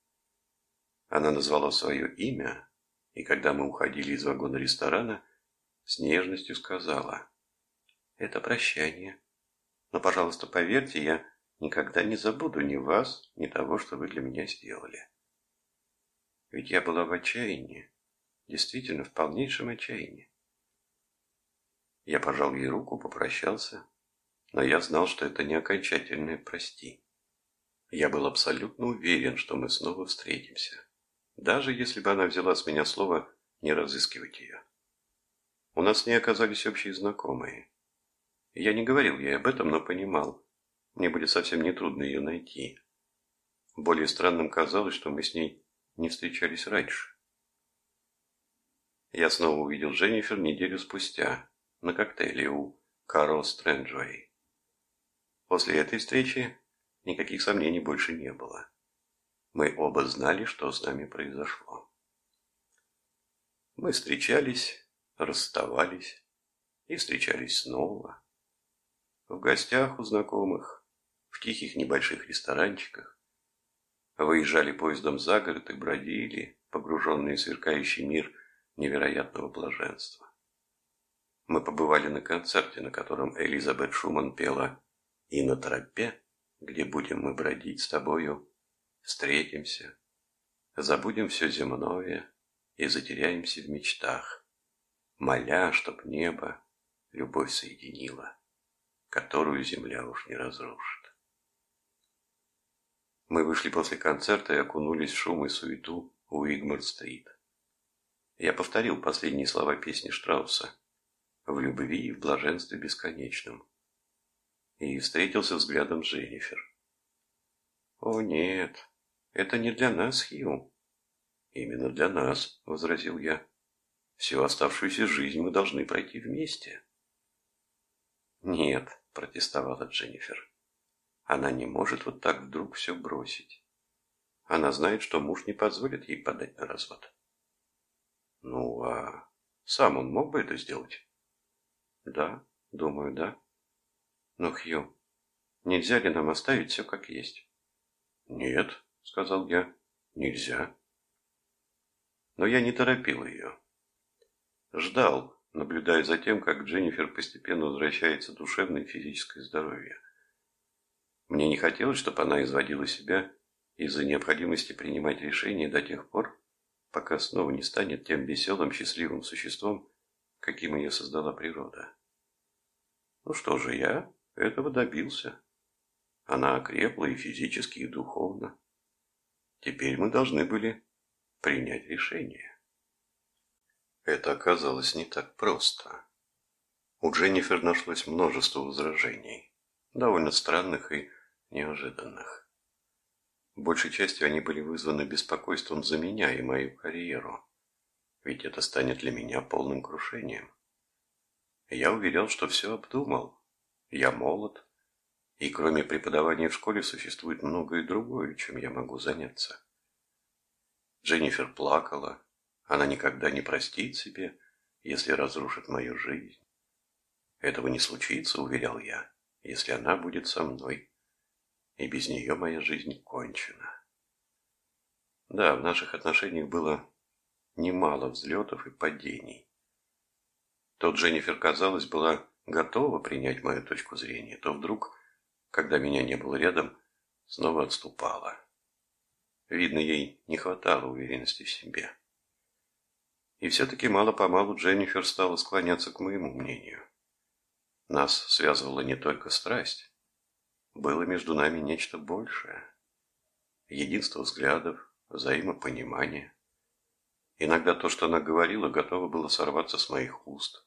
Она назвала свое имя, и когда мы уходили из вагона ресторана, с нежностью сказала «Это прощание. Но, пожалуйста, поверьте, я никогда не забуду ни вас, ни того, что вы для меня сделали». Ведь я была в отчаянии, действительно в полнейшем отчаянии. Я пожал ей руку, попрощался, но я знал, что это не окончательное «прости». Я был абсолютно уверен, что мы снова встретимся, даже если бы она взяла с меня слово не разыскивать ее. У нас с ней оказались общие знакомые. Я не говорил ей об этом, но понимал, мне будет совсем нетрудно ее найти. Более странным казалось, что мы с ней не встречались раньше. Я снова увидел Дженнифер неделю спустя на коктейле у Карл Стрэнджвей. После этой встречи никаких сомнений больше не было. Мы оба знали, что с нами произошло. Мы встречались, расставались и встречались снова. В гостях у знакомых, в тихих небольших ресторанчиках, выезжали поездом за город и бродили, погруженные в сверкающий мир невероятного блаженства. Мы побывали на концерте, на котором Элизабет Шуман пела «И на тропе, где будем мы бродить с тобою, встретимся, забудем все земное и затеряемся в мечтах, моля, чтоб небо любовь соединила, которую земля уж не разрушит». Мы вышли после концерта и окунулись в шум и суету у Игмар-стрит. Я повторил последние слова песни Штрауса «В любви и в блаженстве бесконечном» и встретился взглядом с Дженнифер. «О, нет, это не для нас, Хью». «Именно для нас», — возразил я. «Всю оставшуюся жизнь мы должны пройти вместе». «Нет», — протестовала Дженнифер. Она не может вот так вдруг все бросить. Она знает, что муж не позволит ей подать на развод. Ну, а сам он мог бы это сделать? Да, думаю, да. Но, Хью, нельзя ли нам оставить все как есть? Нет, сказал я, нельзя. Но я не торопил ее. Ждал, наблюдая за тем, как Дженнифер постепенно возвращается душевное и физическое здоровье. Мне не хотелось, чтобы она изводила себя из-за необходимости принимать решения до тех пор, пока снова не станет тем веселым, счастливым существом, каким ее создала природа. Ну что же, я этого добился. Она окрепла и физически, и духовно. Теперь мы должны были принять решение. Это оказалось не так просто. У Дженнифер нашлось множество возражений, довольно странных и неожиданных. Большей частью они были вызваны беспокойством за меня и мою карьеру, ведь это станет для меня полным крушением. Я уверял, что все обдумал. Я молод, и кроме преподавания в школе существует многое другое, чем я могу заняться. Дженнифер плакала. Она никогда не простит себе, если разрушит мою жизнь. Этого не случится, уверял я, если она будет со мной и без нее моя жизнь кончена. Да, в наших отношениях было немало взлетов и падений. Тот Дженнифер, казалось, была готова принять мою точку зрения, то вдруг, когда меня не было рядом, снова отступала. Видно, ей не хватало уверенности в себе. И все-таки мало-помалу Дженнифер стала склоняться к моему мнению. Нас связывала не только страсть, было между нами нечто большее. Единство взглядов, взаимопонимание. Иногда то, что она говорила, готово было сорваться с моих уст.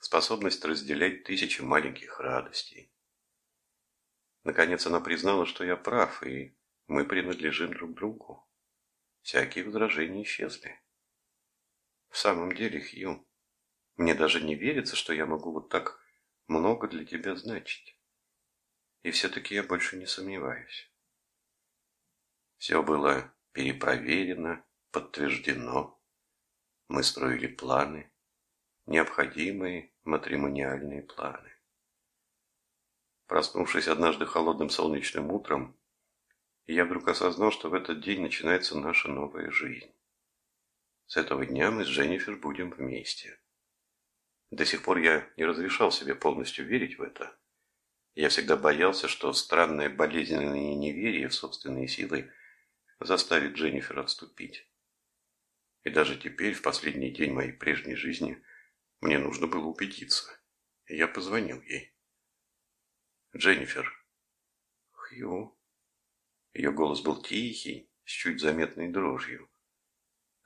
Способность разделять тысячи маленьких радостей. Наконец она признала, что я прав, и мы принадлежим друг другу. Всякие возражения исчезли. В самом деле, Хью, мне даже не верится, что я могу вот так много для тебя значить. И все-таки я больше не сомневаюсь. Все было перепроверено, подтверждено. Мы строили планы, необходимые матримониальные планы. Проснувшись однажды холодным солнечным утром, я вдруг осознал, что в этот день начинается наша новая жизнь. С этого дня мы с Дженнифер будем вместе. До сих пор я не разрешал себе полностью верить в это. Я всегда боялся, что странное болезненное неверие в собственные силы заставит Дженнифер отступить. И даже теперь, в последний день моей прежней жизни, мне нужно было убедиться. Я позвонил ей. «Дженнифер». «Хью». Ее голос был тихий, с чуть заметной дрожью.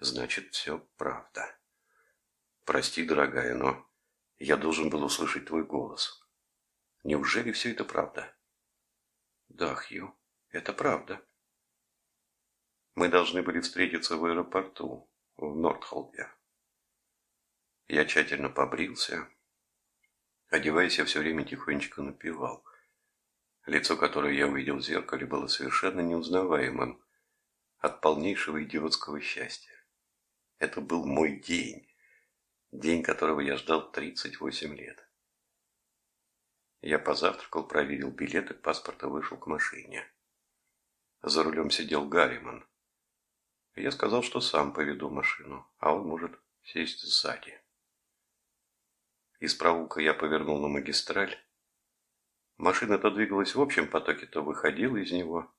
«Значит, все правда. Прости, дорогая, но я должен был услышать твой голос. Неужели все это правда?» «Да, Хью, это правда». Мы должны были встретиться в аэропорту в Нортхолде. Я тщательно побрился. Одеваясь, я все время тихонечко напевал. Лицо, которое я увидел в зеркале, было совершенно неузнаваемым от полнейшего идиотского счастья. Это был мой день, день которого я ждал 38 лет. Я позавтракал, проверил билеты, паспорт и вышел к машине. За рулем сидел Гарриман. Я сказал, что сам поведу машину, а он может сесть сзади. Из проулка я повернул на магистраль. Машина то двигалась в общем потоке, то выходила из него.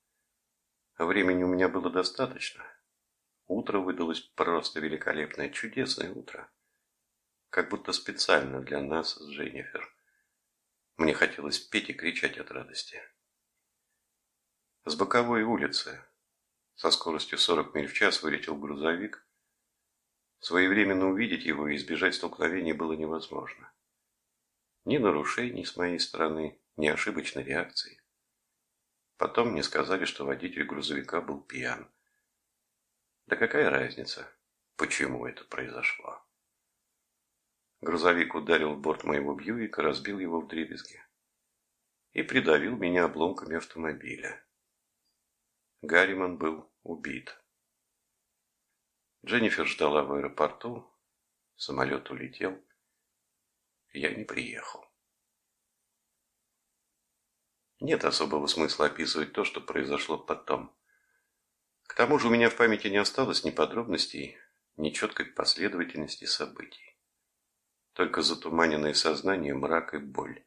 Времени у меня было достаточно. Утро выдалось просто великолепное, чудесное утро. Как будто специально для нас с Дженнифер. Мне хотелось петь и кричать от радости. С боковой улицы, со скоростью 40 миль в час вылетел грузовик. Своевременно увидеть его и избежать столкновения было невозможно. Ни нарушений с моей стороны, ни ошибочной реакции. Потом мне сказали, что водитель грузовика был пьян. Да какая разница, почему это произошло? Грузовик ударил в борт моего Бьюика, разбил его в дребезги и придавил меня обломками автомобиля. Гарриман был убит. Дженнифер ждала в аэропорту, самолет улетел, я не приехал. Нет особого смысла описывать то, что произошло потом. К тому же у меня в памяти не осталось ни подробностей, ни четкой последовательности событий. Только затуманенное сознание, мрак и боль.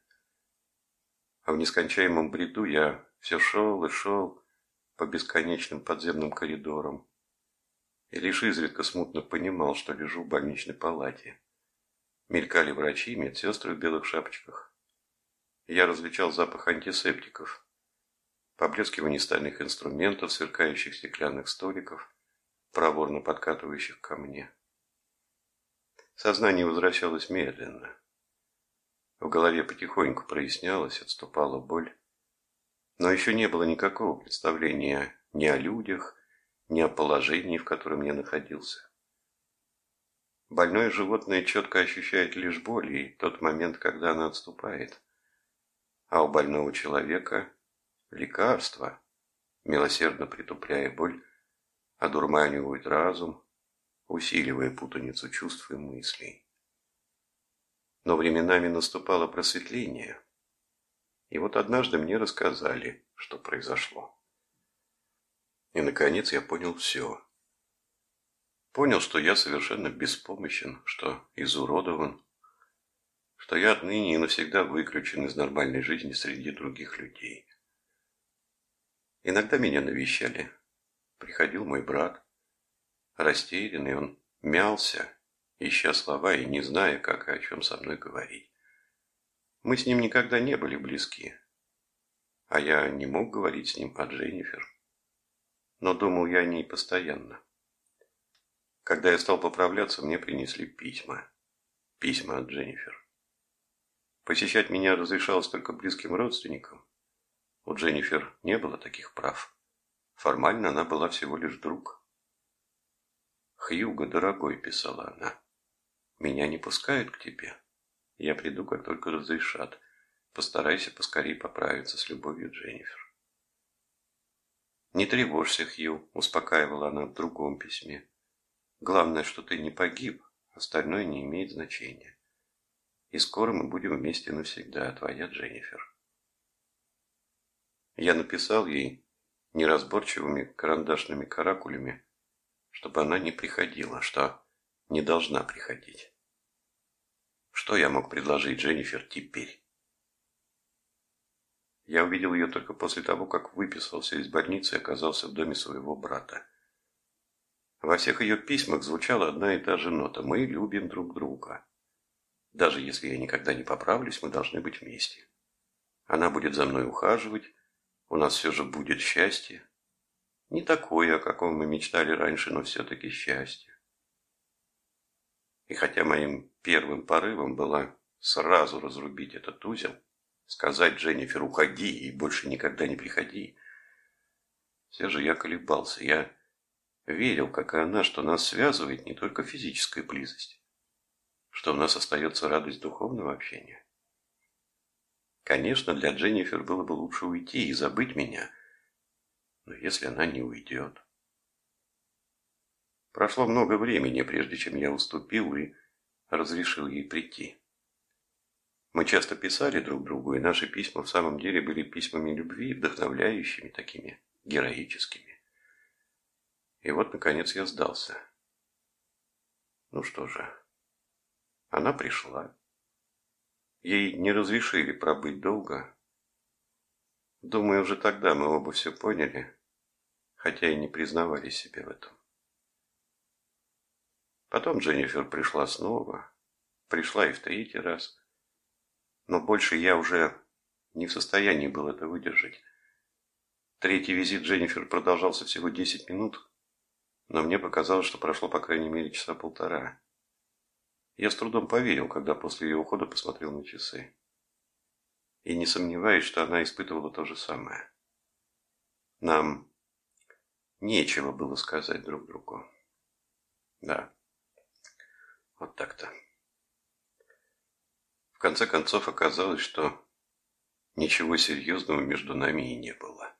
А в нескончаемом бреду я все шел и шел, по бесконечным подземным коридорам. И лишь изредка смутно понимал, что лежу в больничной палате. Мелькали врачи и медсестры в белых шапочках. Я различал запах антисептиков, поблескивание стальных инструментов, сверкающих стеклянных столиков, проворно подкатывающих ко мне. Сознание возвращалось медленно. В голове потихоньку прояснялось, отступала боль. Но еще не было никакого представления ни о людях, ни о положении, в котором я находился. Больное животное четко ощущает лишь боль и тот момент, когда она отступает. А у больного человека лекарства, милосердно притупляя боль, одурманивают разум, усиливая путаницу чувств и мыслей. Но временами наступало просветление – и вот однажды мне рассказали, что произошло. И, наконец, я понял все. Понял, что я совершенно беспомощен, что изуродован, что я отныне и навсегда выключен из нормальной жизни среди других людей. Иногда меня навещали. Приходил мой брат. Растерянный он мялся, ища слова и не зная, как и о чем со мной говорить. Мы с ним никогда не были близки. а я не мог говорить с ним о Дженнифер. Но думал я о ней постоянно. Когда я стал поправляться, мне принесли письма. Письма от Дженнифер. Посещать меня разрешалось только близким родственникам. У Дженнифер не было таких прав. Формально она была всего лишь друг. «Хьюго, дорогой», — писала она, — «меня не пускают к тебе. Я приду, как только разрешат. Постарайся поскорее поправиться с любовью, Дженнифер». «Не тревожься, Хью», — успокаивала она в другом письме. «Главное, что ты не погиб, остальное не имеет значения. И скоро мы будем вместе навсегда, твоя Дженнифер». Я написал ей неразборчивыми карандашными каракулями чтобы она не приходила, что не должна приходить. Что я мог предложить Дженнифер теперь? Я увидел ее только после того, как выписался из больницы и оказался в доме своего брата. Во всех ее письмах звучала одна и та же нота «Мы любим друг друга». Даже если я никогда не поправлюсь, мы должны быть вместе. Она будет за мной ухаживать, у нас все же будет счастье, не такое, о каком мы мечтали раньше, но все-таки счастье. И хотя моим первым порывом было сразу разрубить этот узел, сказать Дженнифер «уходи и больше никогда не приходи», все же я колебался. Я верил, как и она, что нас связывает не только физическая близость, что у нас остается радость духовного общения. Конечно, для Дженнифер было бы лучше уйти и забыть меня – но если она не уйдет... Прошло много времени, прежде чем я уступил и разрешил ей прийти. Мы часто писали друг другу, и наши письма в самом деле были письмами любви, вдохновляющими, такими героическими. И вот, наконец, я сдался. Ну что же, она пришла. Ей не разрешили пробыть долго, Думаю, уже тогда мы оба все поняли, хотя и не признавали себе в этом. Потом Дженнифер пришла снова, пришла и в третий раз. Но больше я уже не в состоянии был это выдержать. Третий визит Дженнифер продолжался всего 10 минут, но мне показалось, что прошло по крайней мере часа полтора. Я с трудом поверил, когда после ее ухода посмотрел на часы и не сомневаюсь, что она испытывала то же самое. Нам нечего было сказать друг другу. Да, вот так-то. В конце концов оказалось, что ничего серьезного между нами и не было.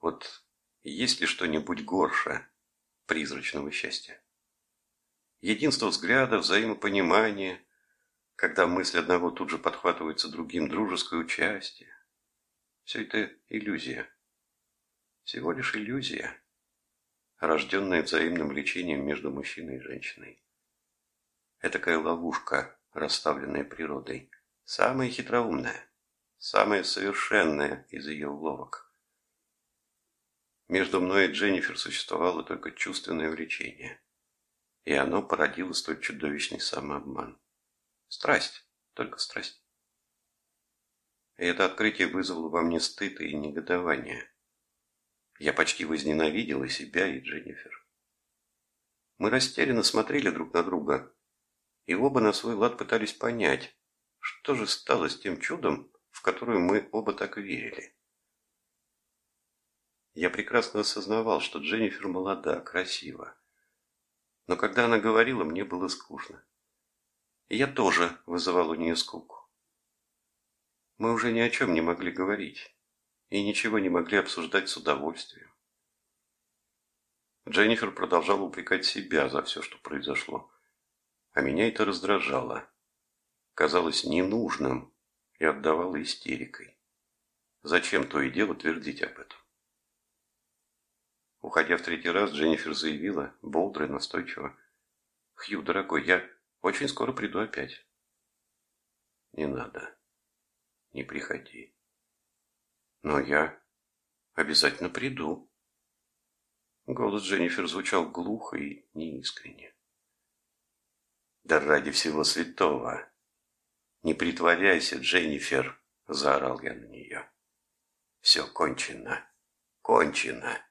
Вот есть ли что-нибудь горше призрачного счастья? Единство взгляда, взаимопонимание – когда мысль одного тут же подхватывается другим, дружеское участие. Все это иллюзия. Всего лишь иллюзия, рожденная взаимным лечением между мужчиной и женщиной. Этакая ловушка, расставленная природой, самая хитроумная, самая совершенная из ее уловок. Между мной и Дженнифер существовало только чувственное влечение, и оно породило столь чудовищный самообман. Страсть, только страсть. И это открытие вызвало во мне стыд и негодование. Я почти возненавидела себя и Дженнифер. Мы растерянно смотрели друг на друга, и оба на свой лад пытались понять, что же стало с тем чудом, в которое мы оба так верили. Я прекрасно осознавал, что Дженнифер молода, красива. Но когда она говорила, мне было скучно я тоже вызывал у нее скуку. Мы уже ни о чем не могли говорить и ничего не могли обсуждать с удовольствием. Дженнифер продолжала упрекать себя за все, что произошло, а меня это раздражало, казалось ненужным и отдавало истерикой. Зачем то и дело твердить об этом? Уходя в третий раз, Дженнифер заявила, бодро и настойчиво, «Хью, дорогой, я очень скоро приду опять. Не надо. Не приходи. Но я обязательно приду. Голос Дженнифер звучал глухо и неискренне. Да ради всего святого! Не притворяйся, Дженнифер, заорал я на нее. Все кончено. Кончено.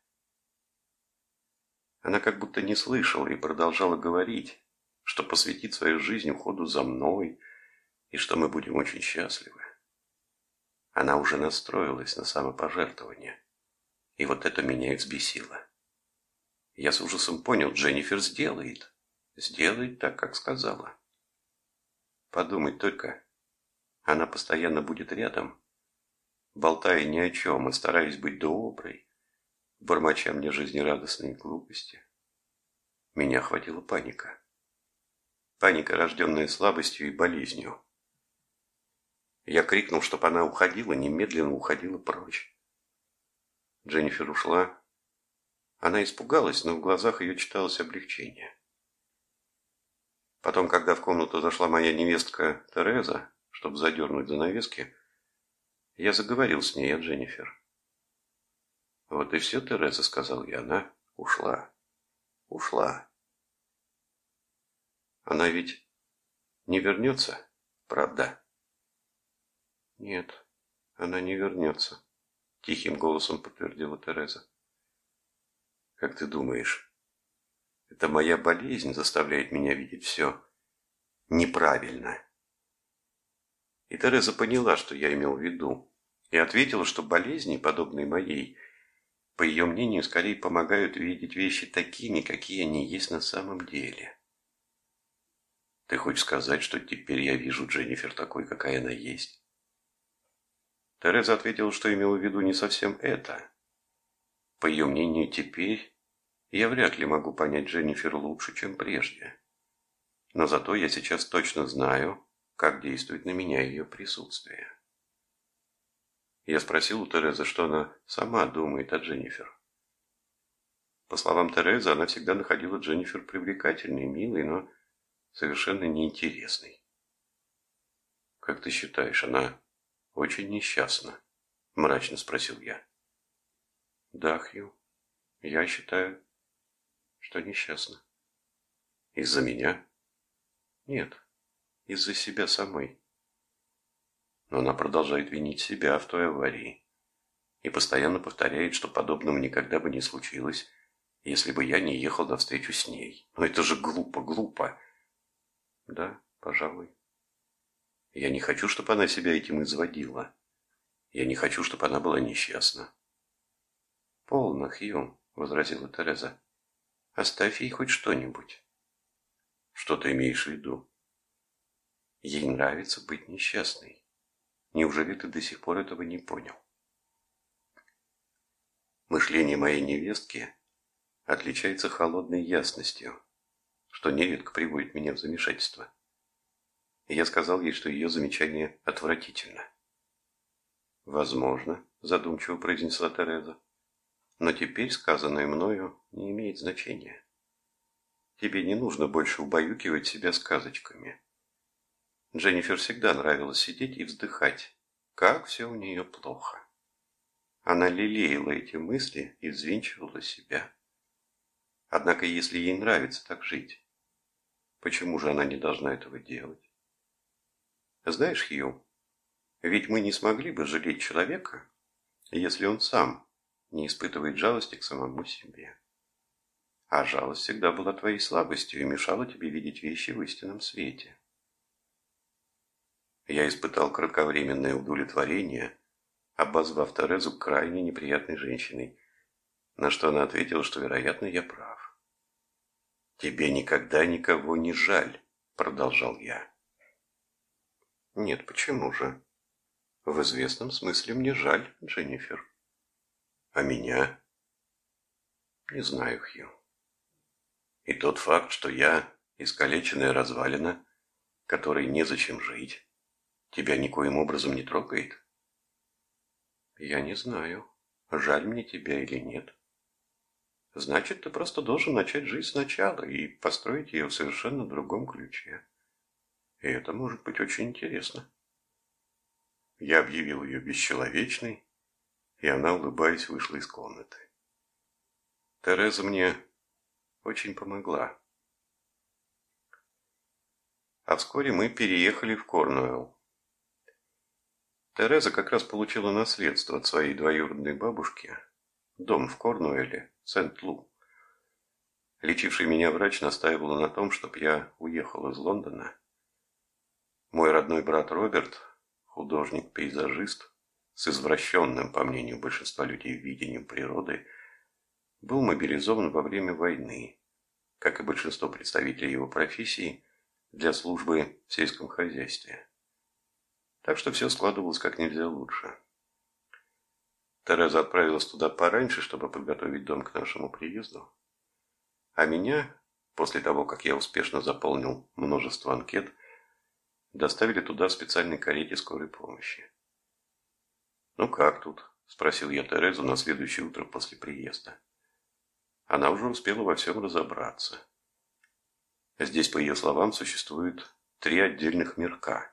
Она как будто не слышала и продолжала говорить, что посвятит свою жизнь уходу за мной и что мы будем очень счастливы. Она уже настроилась на самопожертвование, и вот это меня взбесило. Я с ужасом понял, Дженнифер сделает. Сделает так, как сказала. Подумать только, она постоянно будет рядом, болтая ни о чем и стараясь быть доброй, бормоча мне жизнерадостные глупости. Меня охватила паника. Паника, рожденная слабостью и болезнью. Я крикнул, чтобы она уходила, немедленно уходила прочь. Дженнифер ушла. Она испугалась, но в глазах ее читалось облегчение. Потом, когда в комнату зашла моя невестка Тереза, чтобы задернуть занавески, я заговорил с ней о Дженнифер. «Вот и все, Тереза», — сказал я, — «она ушла, ушла». «Она ведь не вернется, правда?» «Нет, она не вернется», — тихим голосом подтвердила Тереза. «Как ты думаешь, это моя болезнь заставляет меня видеть все неправильно?» И Тереза поняла, что я имел в виду, и ответила, что болезни, подобные моей, по ее мнению, скорее помогают видеть вещи такими, какие они есть на самом деле. Ты хочешь сказать, что теперь я вижу Дженнифер такой, какая она есть? Тереза ответила, что имела в виду не совсем это. По ее мнению, теперь я вряд ли могу понять Дженнифер лучше, чем прежде. Но зато я сейчас точно знаю, как действует на меня ее присутствие. Я спросил у Терезы, что она сама думает о Дженнифер. По словам Терезы, она всегда находила Дженнифер привлекательной, милой, но совершенно неинтересной. «Как ты считаешь, она очень несчастна?» – мрачно спросил я. «Да, Хью, я считаю, что несчастна». «Из-за меня?» «Нет, из-за себя самой» но она продолжает винить себя в той аварии и постоянно повторяет, что подобного никогда бы не случилось, если бы я не ехал навстречу с ней. Но это же глупо, глупо. Да, пожалуй. Я не хочу, чтобы она себя этим изводила. Я не хочу, чтобы она была несчастна. Полно, Хью, возразила Тереза. Оставь ей хоть что-нибудь. Что ты имеешь в виду? Ей нравится быть несчастной. Неужели ты до сих пор этого не понял? Мышление моей невестки отличается холодной ясностью, что нередко приводит меня в замешательство. Я сказал ей, что ее замечание отвратительно. «Возможно», – задумчиво произнесла Тереза, – «но теперь сказанное мною не имеет значения. Тебе не нужно больше убаюкивать себя сказочками. Дженнифер всегда нравилось сидеть и вздыхать, как все у нее плохо. Она лелеяла эти мысли и взвинчивала себя. Однако, если ей нравится так жить, почему же она не должна этого делать? Знаешь, Хью, ведь мы не смогли бы жалеть человека, если он сам не испытывает жалости к самому себе. А жалость всегда была твоей слабостью и мешала тебе видеть вещи в истинном свете. Я испытал кратковременное удовлетворение, обозвав Терезу крайне неприятной женщиной, на что она ответила, что, вероятно, я прав. «Тебе никогда никого не жаль», — продолжал я. «Нет, почему же? В известном смысле мне жаль, Дженнифер. А меня?» «Не знаю, Хью. И тот факт, что я искалеченная развалина, которой незачем жить, тебя никоим образом не трогает? Я не знаю, жаль мне тебя или нет. Значит, ты просто должен начать жизнь сначала и построить ее в совершенно другом ключе. И это может быть очень интересно. Я объявил ее бесчеловечной, и она, улыбаясь, вышла из комнаты. Тереза мне очень помогла. А вскоре мы переехали в Корнуэлл. Тереза как раз получила наследство от своей двоюродной бабушки, дом в Корнуэле, Сент-Лу. Лечивший меня врач настаивал на том, чтобы я уехал из Лондона. Мой родной брат Роберт, художник-пейзажист, с извращенным, по мнению большинства людей, видением природы, был мобилизован во время войны, как и большинство представителей его профессии, для службы в сельском хозяйстве. Так что все складывалось как нельзя лучше. Тереза отправилась туда пораньше, чтобы подготовить дом к нашему приезду. А меня, после того, как я успешно заполнил множество анкет, доставили туда в специальной карете скорой помощи. «Ну как тут?» – спросил я Терезу на следующее утро после приезда. Она уже успела во всем разобраться. Здесь, по ее словам, существует три отдельных мирка.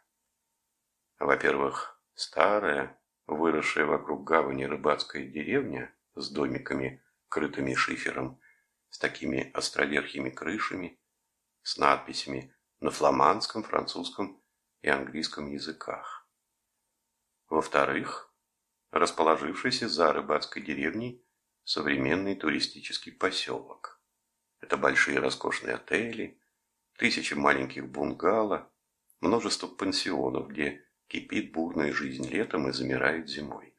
Во-первых, старая, выросшая вокруг гавани рыбацкая деревня с домиками, крытыми шифером, с такими островерхими крышами, с надписями на фламандском, французском и английском языках. Во-вторых, расположившийся за рыбацкой деревней современный туристический поселок. Это большие роскошные отели, тысячи маленьких бунгало, множество пансионов, где кипит бурная жизнь летом и замирает зимой.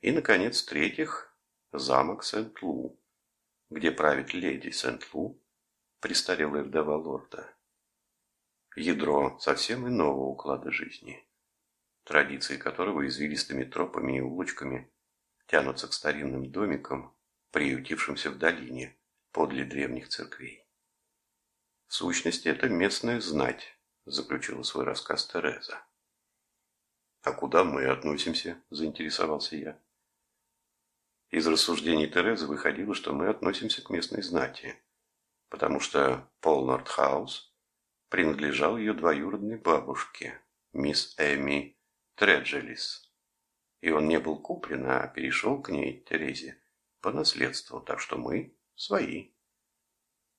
И, наконец, в-третьих, замок Сент-Лу, где правит леди Сент-Лу, престарелая вдова лорда. Ядро совсем иного уклада жизни, традиции которого извилистыми тропами и улочками тянутся к старинным домикам, приютившимся в долине подле древних церквей. В сущности, это местная знать, заключила свой рассказ Тереза. «А куда мы относимся?» – заинтересовался я. Из рассуждений Терезы выходило, что мы относимся к местной знати, потому что Пол Нортхаус принадлежал ее двоюродной бабушке, мисс Эми Треджелис. И он не был куплен, а перешел к ней, Терезе, по наследству, так что мы свои.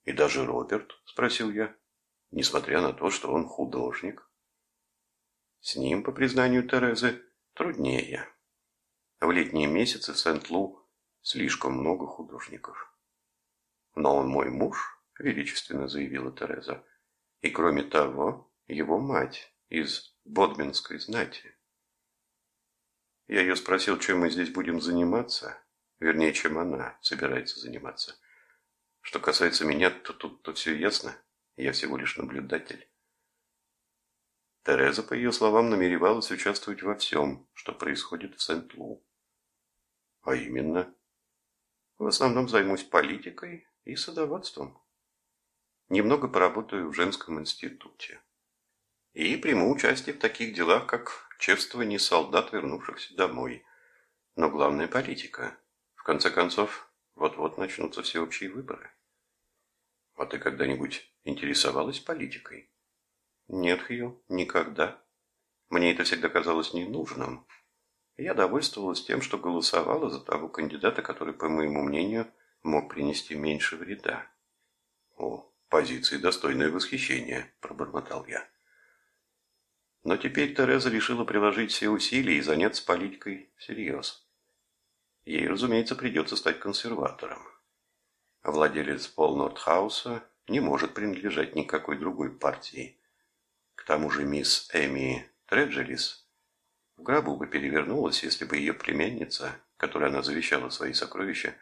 «И даже Роберт?» – спросил я, несмотря на то, что он художник. С ним, по признанию Терезы, труднее. В летние месяцы в Сент-Лу слишком много художников. Но он мой муж, величественно заявила Тереза. И кроме того, его мать из Бодминской знати. Я ее спросил, чем мы здесь будем заниматься, вернее, чем она собирается заниматься. Что касается меня, то тут-то все ясно, я всего лишь наблюдатель. Тереза, по ее словам, намеревалась участвовать во всем, что происходит в Сент-Лу. А именно, в основном займусь политикой и садоводством. Немного поработаю в женском институте. И приму участие в таких делах, как чествование солдат, вернувшихся домой. Но главная политика. В конце концов, вот-вот начнутся всеобщие выборы. А ты когда-нибудь интересовалась политикой? Нет, Хью, никогда. Мне это всегда казалось ненужным. Я довольствовалась тем, что голосовала за того кандидата, который, по моему мнению, мог принести меньше вреда. О, позиции достойное восхищения, пробормотал я. Но теперь Тереза решила приложить все усилия и заняться политикой всерьез. Ей, разумеется, придется стать консерватором. Владелец Пол Нортхауса не может принадлежать никакой другой партии. К тому же мисс Эми Треджелис в гробу бы перевернулась, если бы ее племянница, которой она завещала свои сокровища,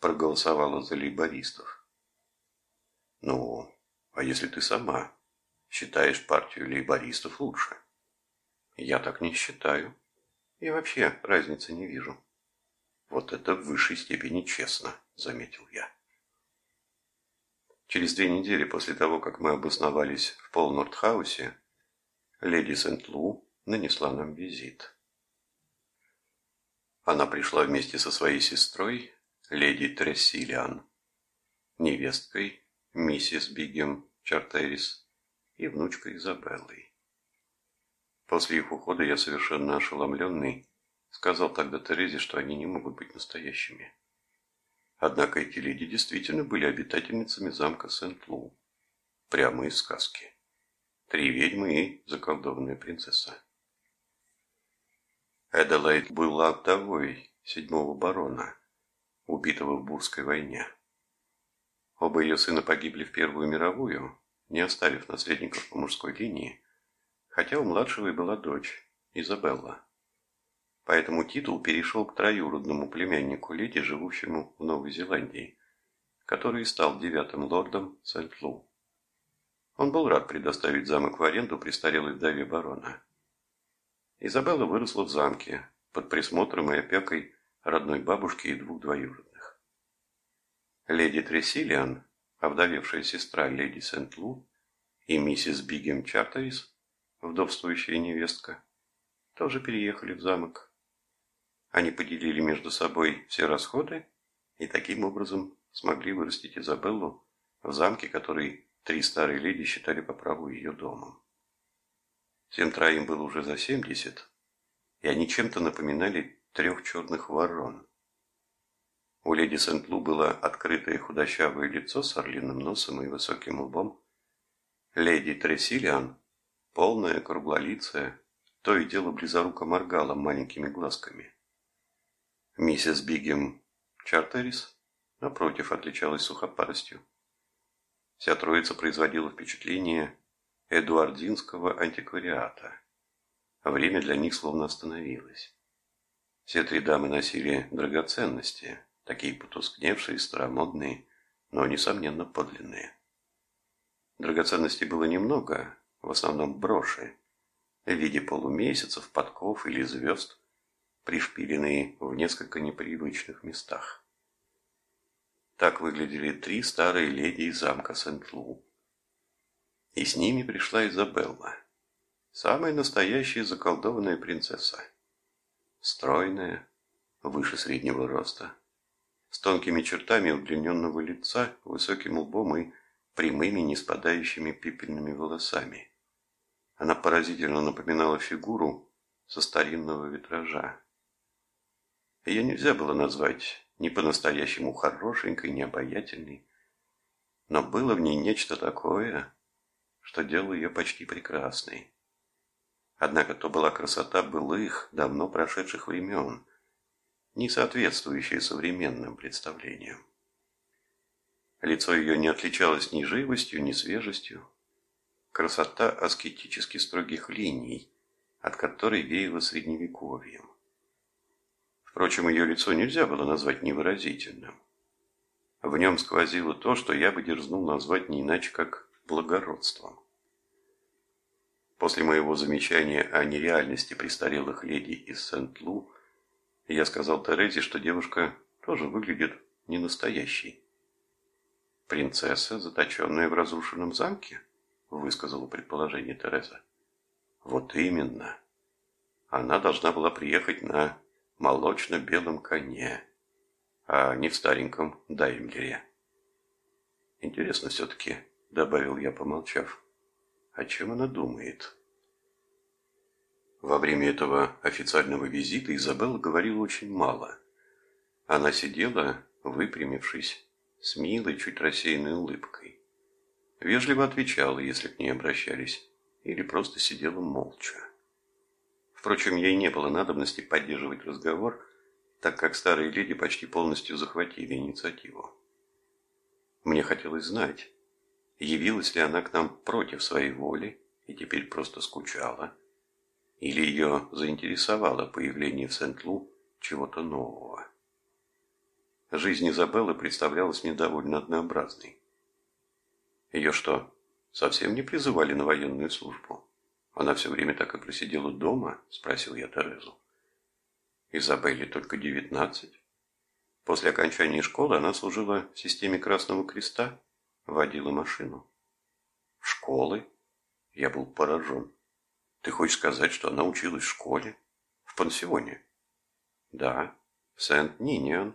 проголосовала за лейбористов. Ну, а если ты сама считаешь партию лейбористов лучше? Я так не считаю. И вообще разницы не вижу. Вот это в высшей степени честно, заметил я. Через две недели после того, как мы обосновались в Пол-Нортхаусе, леди Сент-Лу нанесла нам визит. Она пришла вместе со своей сестрой, леди Трессилиан, невесткой миссис Бигем Чартерис и внучкой Изабеллой. После их ухода я совершенно ошеломленный сказал тогда Терезе, что они не могут быть настоящими. Однако эти леди действительно были обитательницами замка Сент-Лу. Прямо из сказки. Три ведьмы и заколдованная принцесса. Эделайт была вдовой седьмого барона, убитого в Бурской войне. Оба ее сына погибли в Первую мировую, не оставив наследников по мужской линии, хотя у младшего и была дочь, Изабелла. Поэтому титул перешел к троюродному племяннику леди, живущему в Новой Зеландии, который стал девятым лордом Сент-Лу. Он был рад предоставить замок в аренду престарелой вдове барона. Изабелла выросла в замке под присмотром и опекой родной бабушки и двух двоюродных. Леди Тресилиан, овдовевшая сестра леди Сент-Лу, и миссис Бигем Чартерис, вдовствующая невестка, тоже переехали в замок. Они поделили между собой все расходы и таким образом смогли вырастить Изабеллу в замке, который три старые леди считали по праву ее домом. Всем троим было уже за семьдесят, и они чем-то напоминали трех черных ворон. У леди Сент-Лу было открытое худощавое лицо с орлиным носом и высоким лбом. Леди Тресилиан, полная, круглолицая, то и дело близоруко моргала маленькими глазками. Миссис Бигем Чартерис, напротив, отличалась сухопаростью. Вся троица производила впечатление эдуардинского антиквариата. Время для них словно остановилось. Все три дамы носили драгоценности, такие потускневшие, старомодные, но, несомненно, подлинные. Драгоценностей было немного, в основном броши, в виде полумесяцев, подков или звезд, пришпиленные в несколько непривычных местах. Так выглядели три старые леди из замка Сент-Лу. И с ними пришла Изабелла, самая настоящая заколдованная принцесса. Стройная, выше среднего роста, с тонкими чертами удлиненного лица, высоким лбом и прямыми, не спадающими пепельными волосами. Она поразительно напоминала фигуру со старинного витража. Ее нельзя было назвать ни по-настоящему хорошенькой, ни обаятельной, но было в ней нечто такое, что делало ее почти прекрасной. Однако то была красота былых, давно прошедших времен, не соответствующая современным представлениям. Лицо ее не отличалось ни живостью, ни свежестью. Красота аскетически строгих линий, от которой веяло средневековьем. Впрочем, ее лицо нельзя было назвать невыразительным. В нем сквозило то, что я бы дерзнул назвать не иначе, как благородством. После моего замечания о нереальности престарелых леди из Сент-Лу, я сказал Терезе, что девушка тоже выглядит не настоящей. «Принцесса, заточенная в разрушенном замке?» – высказала предположение Тереза. «Вот именно. Она должна была приехать на молочно-белом коне, а не в стареньком Даймлере. Интересно все-таки, добавил я, помолчав, о чем она думает? Во время этого официального визита Изабелла говорила очень мало. Она сидела, выпрямившись, с милой, чуть рассеянной улыбкой. Вежливо отвечала, если к ней обращались, или просто сидела молча. Впрочем, ей не было надобности поддерживать разговор, так как старые леди почти полностью захватили инициативу. Мне хотелось знать, явилась ли она к нам против своей воли и теперь просто скучала, или ее заинтересовало появление в Сент-Лу чего-то нового. Жизнь Изабеллы представлялась мне довольно однообразной. Ее что, совсем не призывали на военную службу? Она все время так и просидела дома? Спросил я Терезу. Изабелле только девятнадцать. После окончания школы она служила в системе Красного Креста, водила машину. Школы? Я был поражен. Ты хочешь сказать, что она училась в школе? В пансионе? Да, в Сент-Ниниан.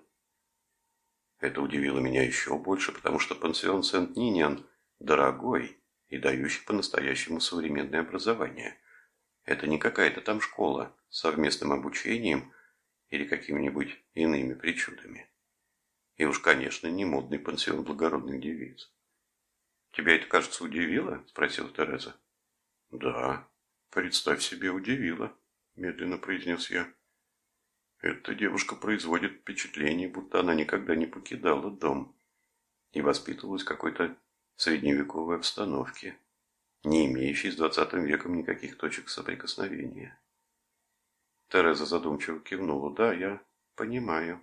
Это удивило меня еще больше, потому что пансион Сент-Ниниан дорогой и дающий по-настоящему современное образование. Это не какая-то там школа с совместным обучением или какими-нибудь иными причудами. И уж, конечно, не модный пансион благородных девиц. «Тебя это, кажется, удивило?» – спросила Тереза. «Да, представь себе, удивило», – медленно произнес я. Эта девушка производит впечатление, будто она никогда не покидала дом и воспитывалась какой-то средневековой обстановке, не имеющей с двадцатым веком никаких точек соприкосновения. Тереза задумчиво кивнула. «Да, я понимаю».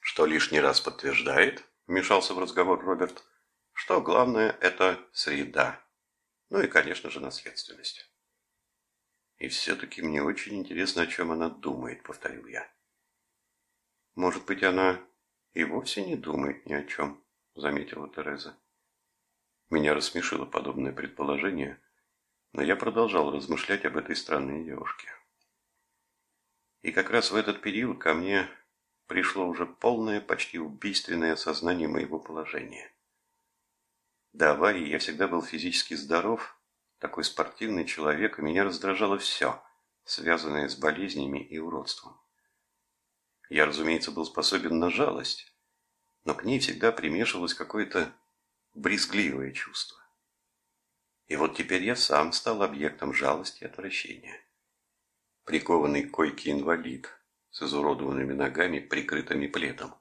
«Что лишний раз подтверждает?» – вмешался в разговор Роберт. «Что главное – это среда. Ну и, конечно же, наследственность». «И все-таки мне очень интересно, о чем она думает», – повторил я. «Может быть, она и вовсе не думает ни о чем», – заметила Тереза. Меня рассмешило подобное предположение, но я продолжал размышлять об этой странной девушке. И как раз в этот период ко мне пришло уже полное, почти убийственное осознание моего положения. До аварии я всегда был физически здоров, такой спортивный человек, и меня раздражало все, связанное с болезнями и уродством. Я, разумеется, был способен на жалость, но к ней всегда примешивалось какое-то брезгливое чувство. И вот теперь я сам стал объектом жалости и отвращения. Прикованный к койке инвалид с изуродованными ногами, прикрытыми пледом.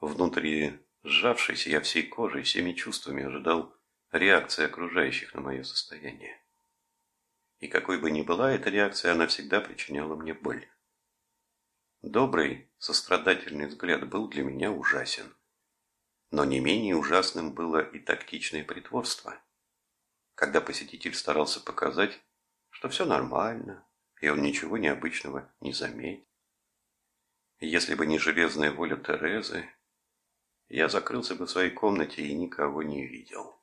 Внутри сжавшись, я всей кожей, всеми чувствами ожидал реакции окружающих на мое состояние. И какой бы ни была эта реакция, она всегда причиняла мне боль. Добрый, сострадательный взгляд был для меня ужасен. Но не менее ужасным было и тактичное притворство – когда посетитель старался показать, что все нормально, и он ничего необычного не заметит. Если бы не железная воля Терезы, я закрылся бы в своей комнате и никого не видел.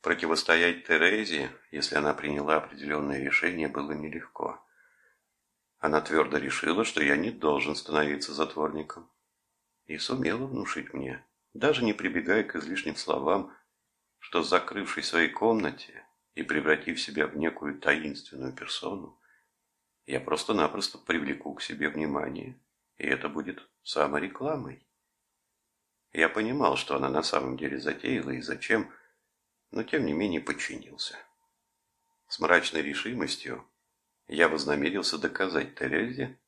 Противостоять Терезе, если она приняла определенное решение, было нелегко. Она твердо решила, что я не должен становиться затворником. И сумела внушить мне, даже не прибегая к излишним словам, что, закрывшись в своей комнате и превратив себя в некую таинственную персону, я просто-напросто привлеку к себе внимание, и это будет саморекламой. Я понимал, что она на самом деле затеяла и зачем, но тем не менее подчинился. С мрачной решимостью я вознамерился доказать Терезе,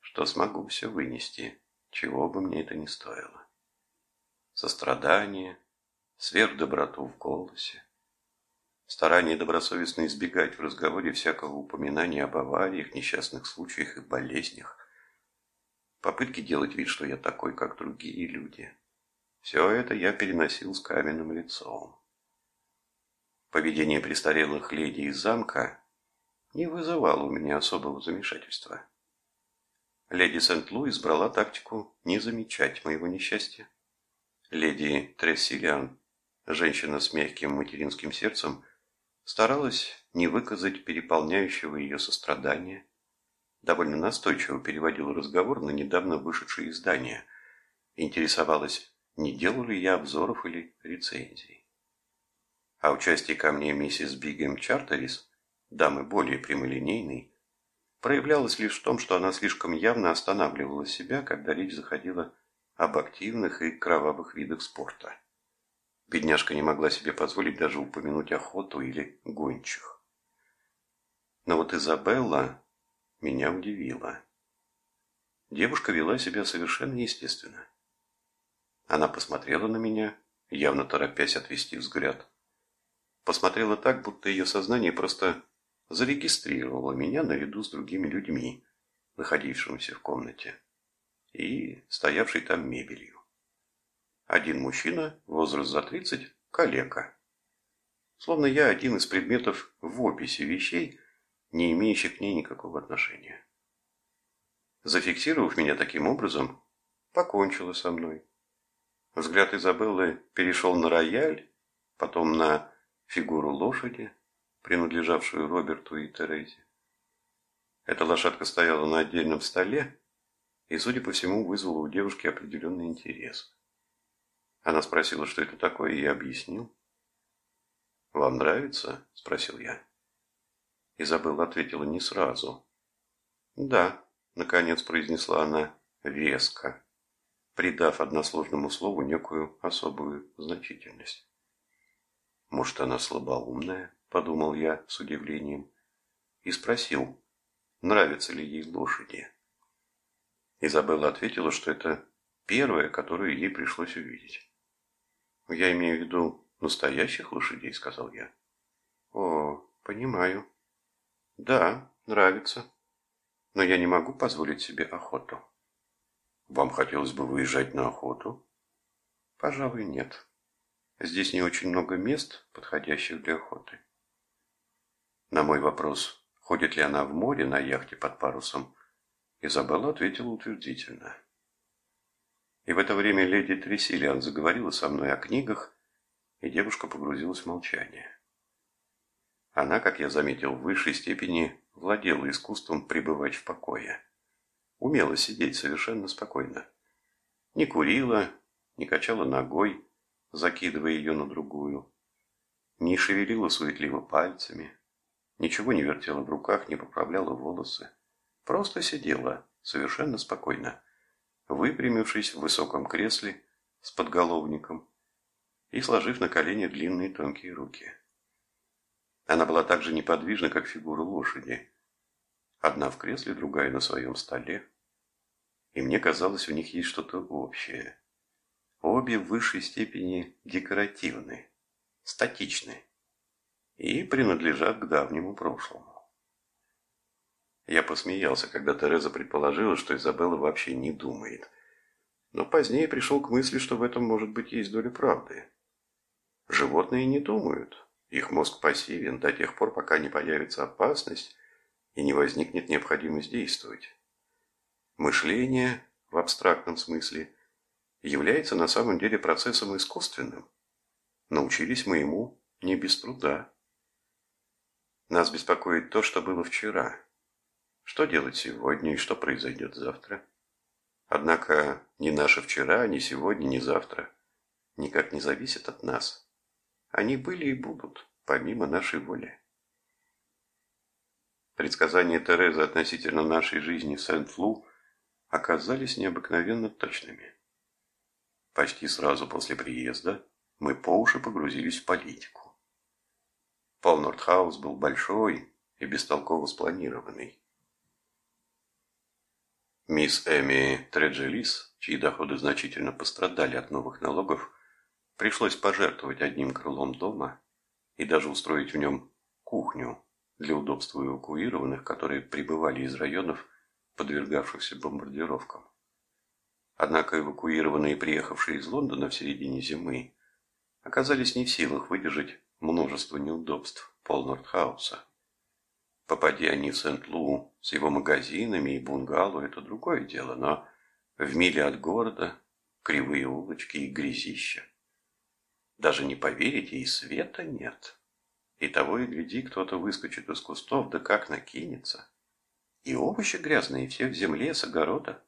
что смогу все вынести, чего бы мне это ни стоило. Сострадание, сверхдоброту в голосе, старание добросовестно избегать в разговоре всякого упоминания об авариях, несчастных случаях и болезнях, попытки делать вид, что я такой, как другие люди. Все это я переносил с каменным лицом. Поведение престарелых леди из замка не вызывало у меня особого замешательства. Леди Сент-Луис брала тактику не замечать моего несчастья. Леди Трессилиан Женщина с мягким материнским сердцем старалась не выказать переполняющего ее сострадания, довольно настойчиво переводила разговор на недавно вышедшее издание, интересовалась, не делал ли я обзоров или рецензий. А участие ко мне миссис Бигем Чартерис, дамы более прямолинейной, проявлялось лишь в том, что она слишком явно останавливала себя, когда речь заходила об активных и кровавых видах спорта. Бедняжка не могла себе позволить даже упомянуть охоту или гончих. Но вот Изабелла меня удивила. Девушка вела себя совершенно естественно. Она посмотрела на меня, явно торопясь отвести взгляд. Посмотрела так, будто ее сознание просто зарегистрировало меня наряду с другими людьми, находившимися в комнате, и стоявшей там мебелью. Один мужчина, возраст за 30, калека. Словно я один из предметов в описи вещей, не имеющих к ней никакого отношения. Зафиксировав меня таким образом, покончила со мной. Взгляд Изабеллы перешел на рояль, потом на фигуру лошади, принадлежавшую Роберту и Терезе. Эта лошадка стояла на отдельном столе и, судя по всему, вызвала у девушки определенный интерес. Она спросила, что это такое, и я объяснил. «Вам нравится?» – спросил я. Изабелла ответила не сразу. «Да», – наконец произнесла она веско, придав односложному слову некую особую значительность. «Может, она слабоумная?» – подумал я с удивлением. и спросил, нравятся ли ей лошади. Изабелла ответила, что это первая, которую ей пришлось увидеть. «Я имею в виду настоящих лошадей», — сказал я. «О, понимаю. Да, нравится. Но я не могу позволить себе охоту». «Вам хотелось бы выезжать на охоту?» «Пожалуй, нет. Здесь не очень много мест, подходящих для охоты». На мой вопрос, ходит ли она в море на яхте под парусом, Изабелла ответила утвердительно. И в это время леди Тресилиан заговорила со мной о книгах, и девушка погрузилась в молчание. Она, как я заметил, в высшей степени владела искусством пребывать в покое. Умела сидеть совершенно спокойно. Не курила, не качала ногой, закидывая ее на другую. Не шевелила суетливо пальцами, ничего не вертела в руках, не поправляла волосы. Просто сидела, совершенно спокойно, выпрямившись в высоком кресле с подголовником и сложив на колени длинные тонкие руки. Она была так же неподвижна, как фигура лошади. Одна в кресле, другая на своем столе. И мне казалось, у них есть что-то общее. Обе в высшей степени декоративны, статичны и принадлежат к давнему прошлому. Я посмеялся, когда Тереза предположила, что Изабелла вообще не думает. Но позднее пришел к мысли, что в этом может быть есть доля правды. Животные не думают. Их мозг пассивен до тех пор, пока не появится опасность и не возникнет необходимость действовать. Мышление, в абстрактном смысле, является на самом деле процессом искусственным. Научились мы ему не без труда. Нас беспокоит то, что было вчера – что делать сегодня и что произойдет завтра? Однако ни наше вчера, ни сегодня, ни завтра никак не зависят от нас. Они были и будут, помимо нашей воли. Предсказания Терезы относительно нашей жизни в Сент-Флу оказались необыкновенно точными. Почти сразу после приезда мы по уши погрузились в политику. Пол Нортхаус был большой и бестолково спланированный. Мисс Эми Треджелис, чьи доходы значительно пострадали от новых налогов, пришлось пожертвовать одним крылом дома и даже устроить в нем кухню для удобства эвакуированных, которые прибывали из районов, подвергавшихся бомбардировкам. Однако эвакуированные, приехавшие из Лондона в середине зимы, оказались не в силах выдержать множество неудобств Полнордхауса. Попади они в Сент-Лу с его магазинами и бунгало, это другое дело, но в миле от города кривые улочки и грязища. Даже не поверите, и света нет. И того и гляди, кто-то выскочит из кустов, да как накинется. И овощи грязные, все в земле, с огорода.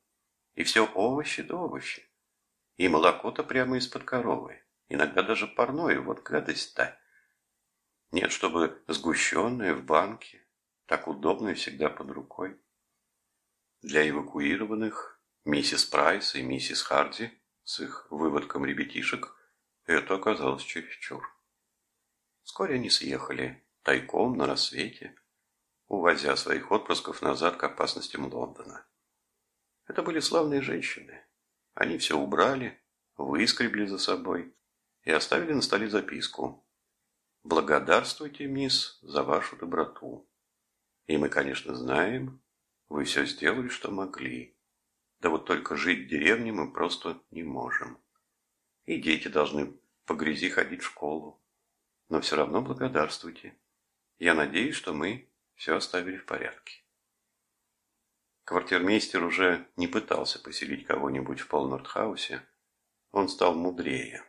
И все овощи да овощи. И молоко-то прямо из-под коровы. Иногда даже парное, вот гадость-то. Нет, чтобы сгущенное в банке, так удобно и всегда под рукой. Для эвакуированных миссис Прайс и миссис Харди с их выводком ребятишек это оказалось чересчур. Вскоре они съехали тайком на рассвете, увозя своих отпрысков назад к опасностям Лондона. Это были славные женщины. Они все убрали, выскребли за собой и оставили на столе записку. «Благодарствуйте, мисс, за вашу доброту. И мы, конечно, знаем, вы все сделали, что могли. Да вот только жить в деревне мы просто не можем. И дети должны по грязи ходить в школу. Но все равно благодарствуйте. Я надеюсь, что мы все оставили в порядке. Квартирмейстер уже не пытался поселить кого-нибудь в Полнортхаусе. Он стал мудрее.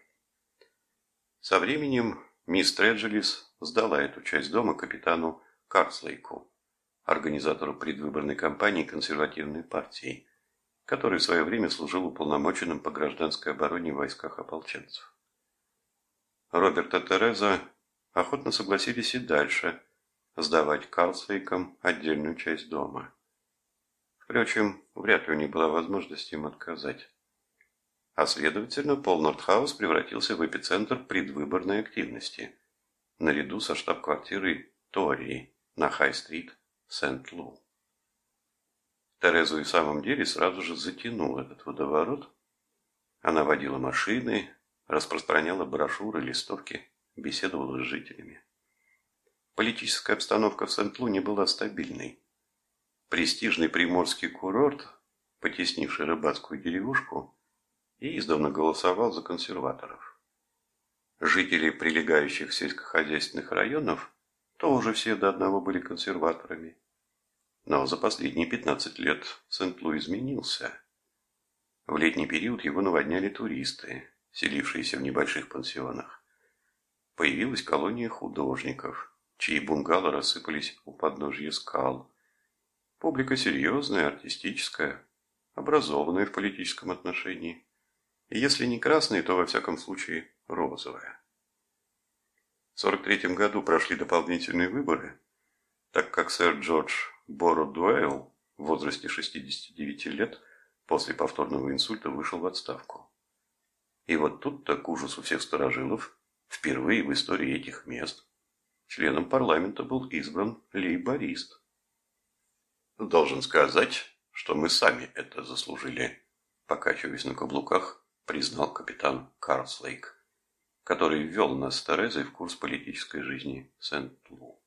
Со временем мисс Треджелис сдала эту часть дома капитану Карслейку организатору предвыборной кампании консервативной партии, который в свое время служил уполномоченным по гражданской обороне в войсках ополченцев. Роберт и Тереза охотно согласились и дальше сдавать Карлсвейкам отдельную часть дома. Впрочем, вряд ли у них была возможность им отказать. А следовательно, Пол Нортхаус превратился в эпицентр предвыборной активности, наряду со штаб-квартирой Тории на Хай-стрит Сент-Лу. Терезу и в самом деле сразу же затянул этот водоворот. Она водила машины, распространяла брошюры, листовки, беседовала с жителями. Политическая обстановка в Сент-Луне была стабильной. Престижный приморский курорт, потеснивший рыбацкую деревушку, и издавна голосовал за консерваторов. Жители прилегающих сельскохозяйственных районов тоже все до одного были консерваторами. Но за последние 15 лет Сент-Лу изменился. В летний период его наводняли туристы, селившиеся в небольших пансионах. Появилась колония художников, чьи бунгало рассыпались у подножья скал. Публика серьезная, артистическая, образованная в политическом отношении. Если не красная, то во всяком случае розовая. В 43 году прошли дополнительные выборы, так как сэр Джордж Бородуэлл в возрасте 69 лет после повторного инсульта вышел в отставку. И вот тут-то, к ужасу всех сторожилов, впервые в истории этих мест членом парламента был избран лейборист. Должен сказать, что мы сами это заслужили, покачиваясь на каблуках, признал капитан Карслейк, который ввел нас с Терезой в курс политической жизни Сент-Лу.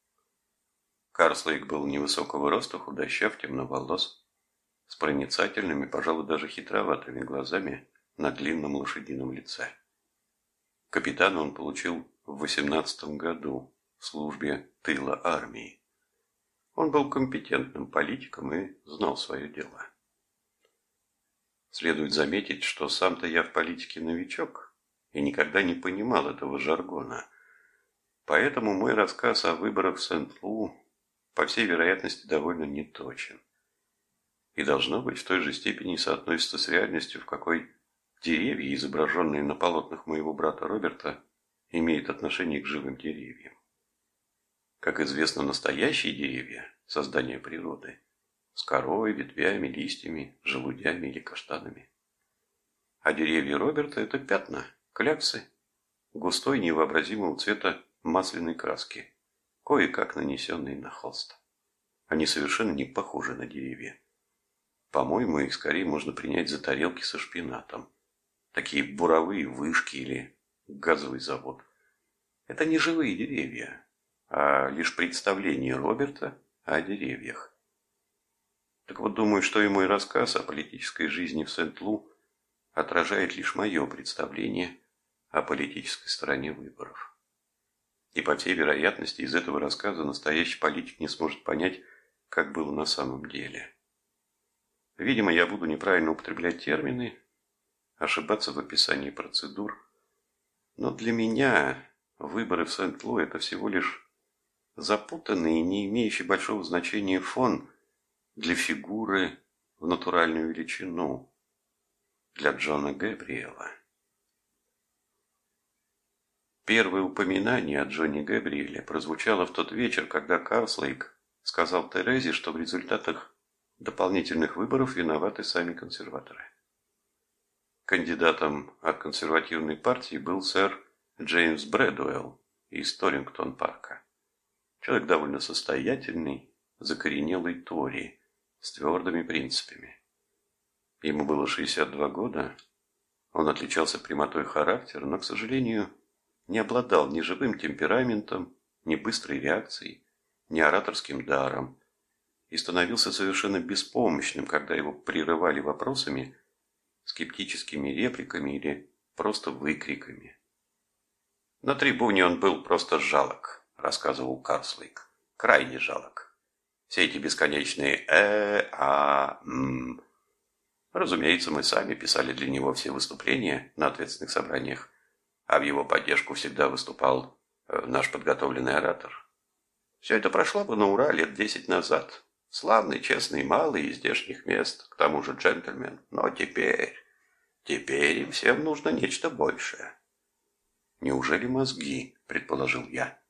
Карслейк был невысокого роста, худощав, темноволос, с проницательными, пожалуй, даже хитроватыми глазами на длинном лошадином лице. Капитана он получил в 18 году в службе тыла армии. Он был компетентным политиком и знал свое дело. Следует заметить, что сам-то я в политике новичок и никогда не понимал этого жаргона. Поэтому мой рассказ о выборах в Сент-Лу по всей вероятности, довольно неточен. И должно быть в той же степени соотносится с реальностью, в какой деревья, изображенные на полотнах моего брата Роберта, имеют отношение к живым деревьям. Как известно, настоящие деревья – создание природы, с корой, ветвями, листьями, желудями или каштанами. А деревья Роберта – это пятна, кляксы, густой невообразимого цвета масляной краски – кое-как нанесенные на холст. Они совершенно не похожи на деревья. По-моему, их скорее можно принять за тарелки со шпинатом. Такие буровые вышки или газовый завод. Это не живые деревья, а лишь представление Роберта о деревьях. Так вот, думаю, что и мой рассказ о политической жизни в Сент-Лу отражает лишь мое представление о политической стороне выборов. И по всей вероятности из этого рассказа настоящий политик не сможет понять, как было на самом деле. Видимо, я буду неправильно употреблять термины, ошибаться в описании процедур. Но для меня выборы в Сент-Лу – это всего лишь запутанный и не имеющий большого значения фон для фигуры в натуральную величину для Джона Габриэла. Первое упоминание о Джонни Габриэле прозвучало в тот вечер, когда Карслейк сказал Терезе, что в результатах дополнительных выборов виноваты сами консерваторы. Кандидатом от консервативной партии был сэр Джеймс Брэдуэлл из Торингтон-парка. Человек довольно состоятельный, закоренелый Тори, с твердыми принципами. Ему было 62 года, он отличался прямотой характера, но, к сожалению, не обладал ни живым темпераментом, ни быстрой реакцией, ни ораторским даром и становился совершенно беспомощным, когда его прерывали вопросами, скептическими репликами или просто выкриками. «На трибуне он был просто жалок», – рассказывал Карслейк. «Крайне жалок. Все эти бесконечные «э», «а», «м». Разумеется, мы сами писали для него все выступления на ответственных собраниях, а в его поддержку всегда выступал э, наш подготовленный оратор. Все это прошло бы на ура лет десять назад. Славный, честный, малый из здешних мест, к тому же джентльмен. Но теперь, теперь им всем нужно нечто большее. Неужели мозги, предположил я.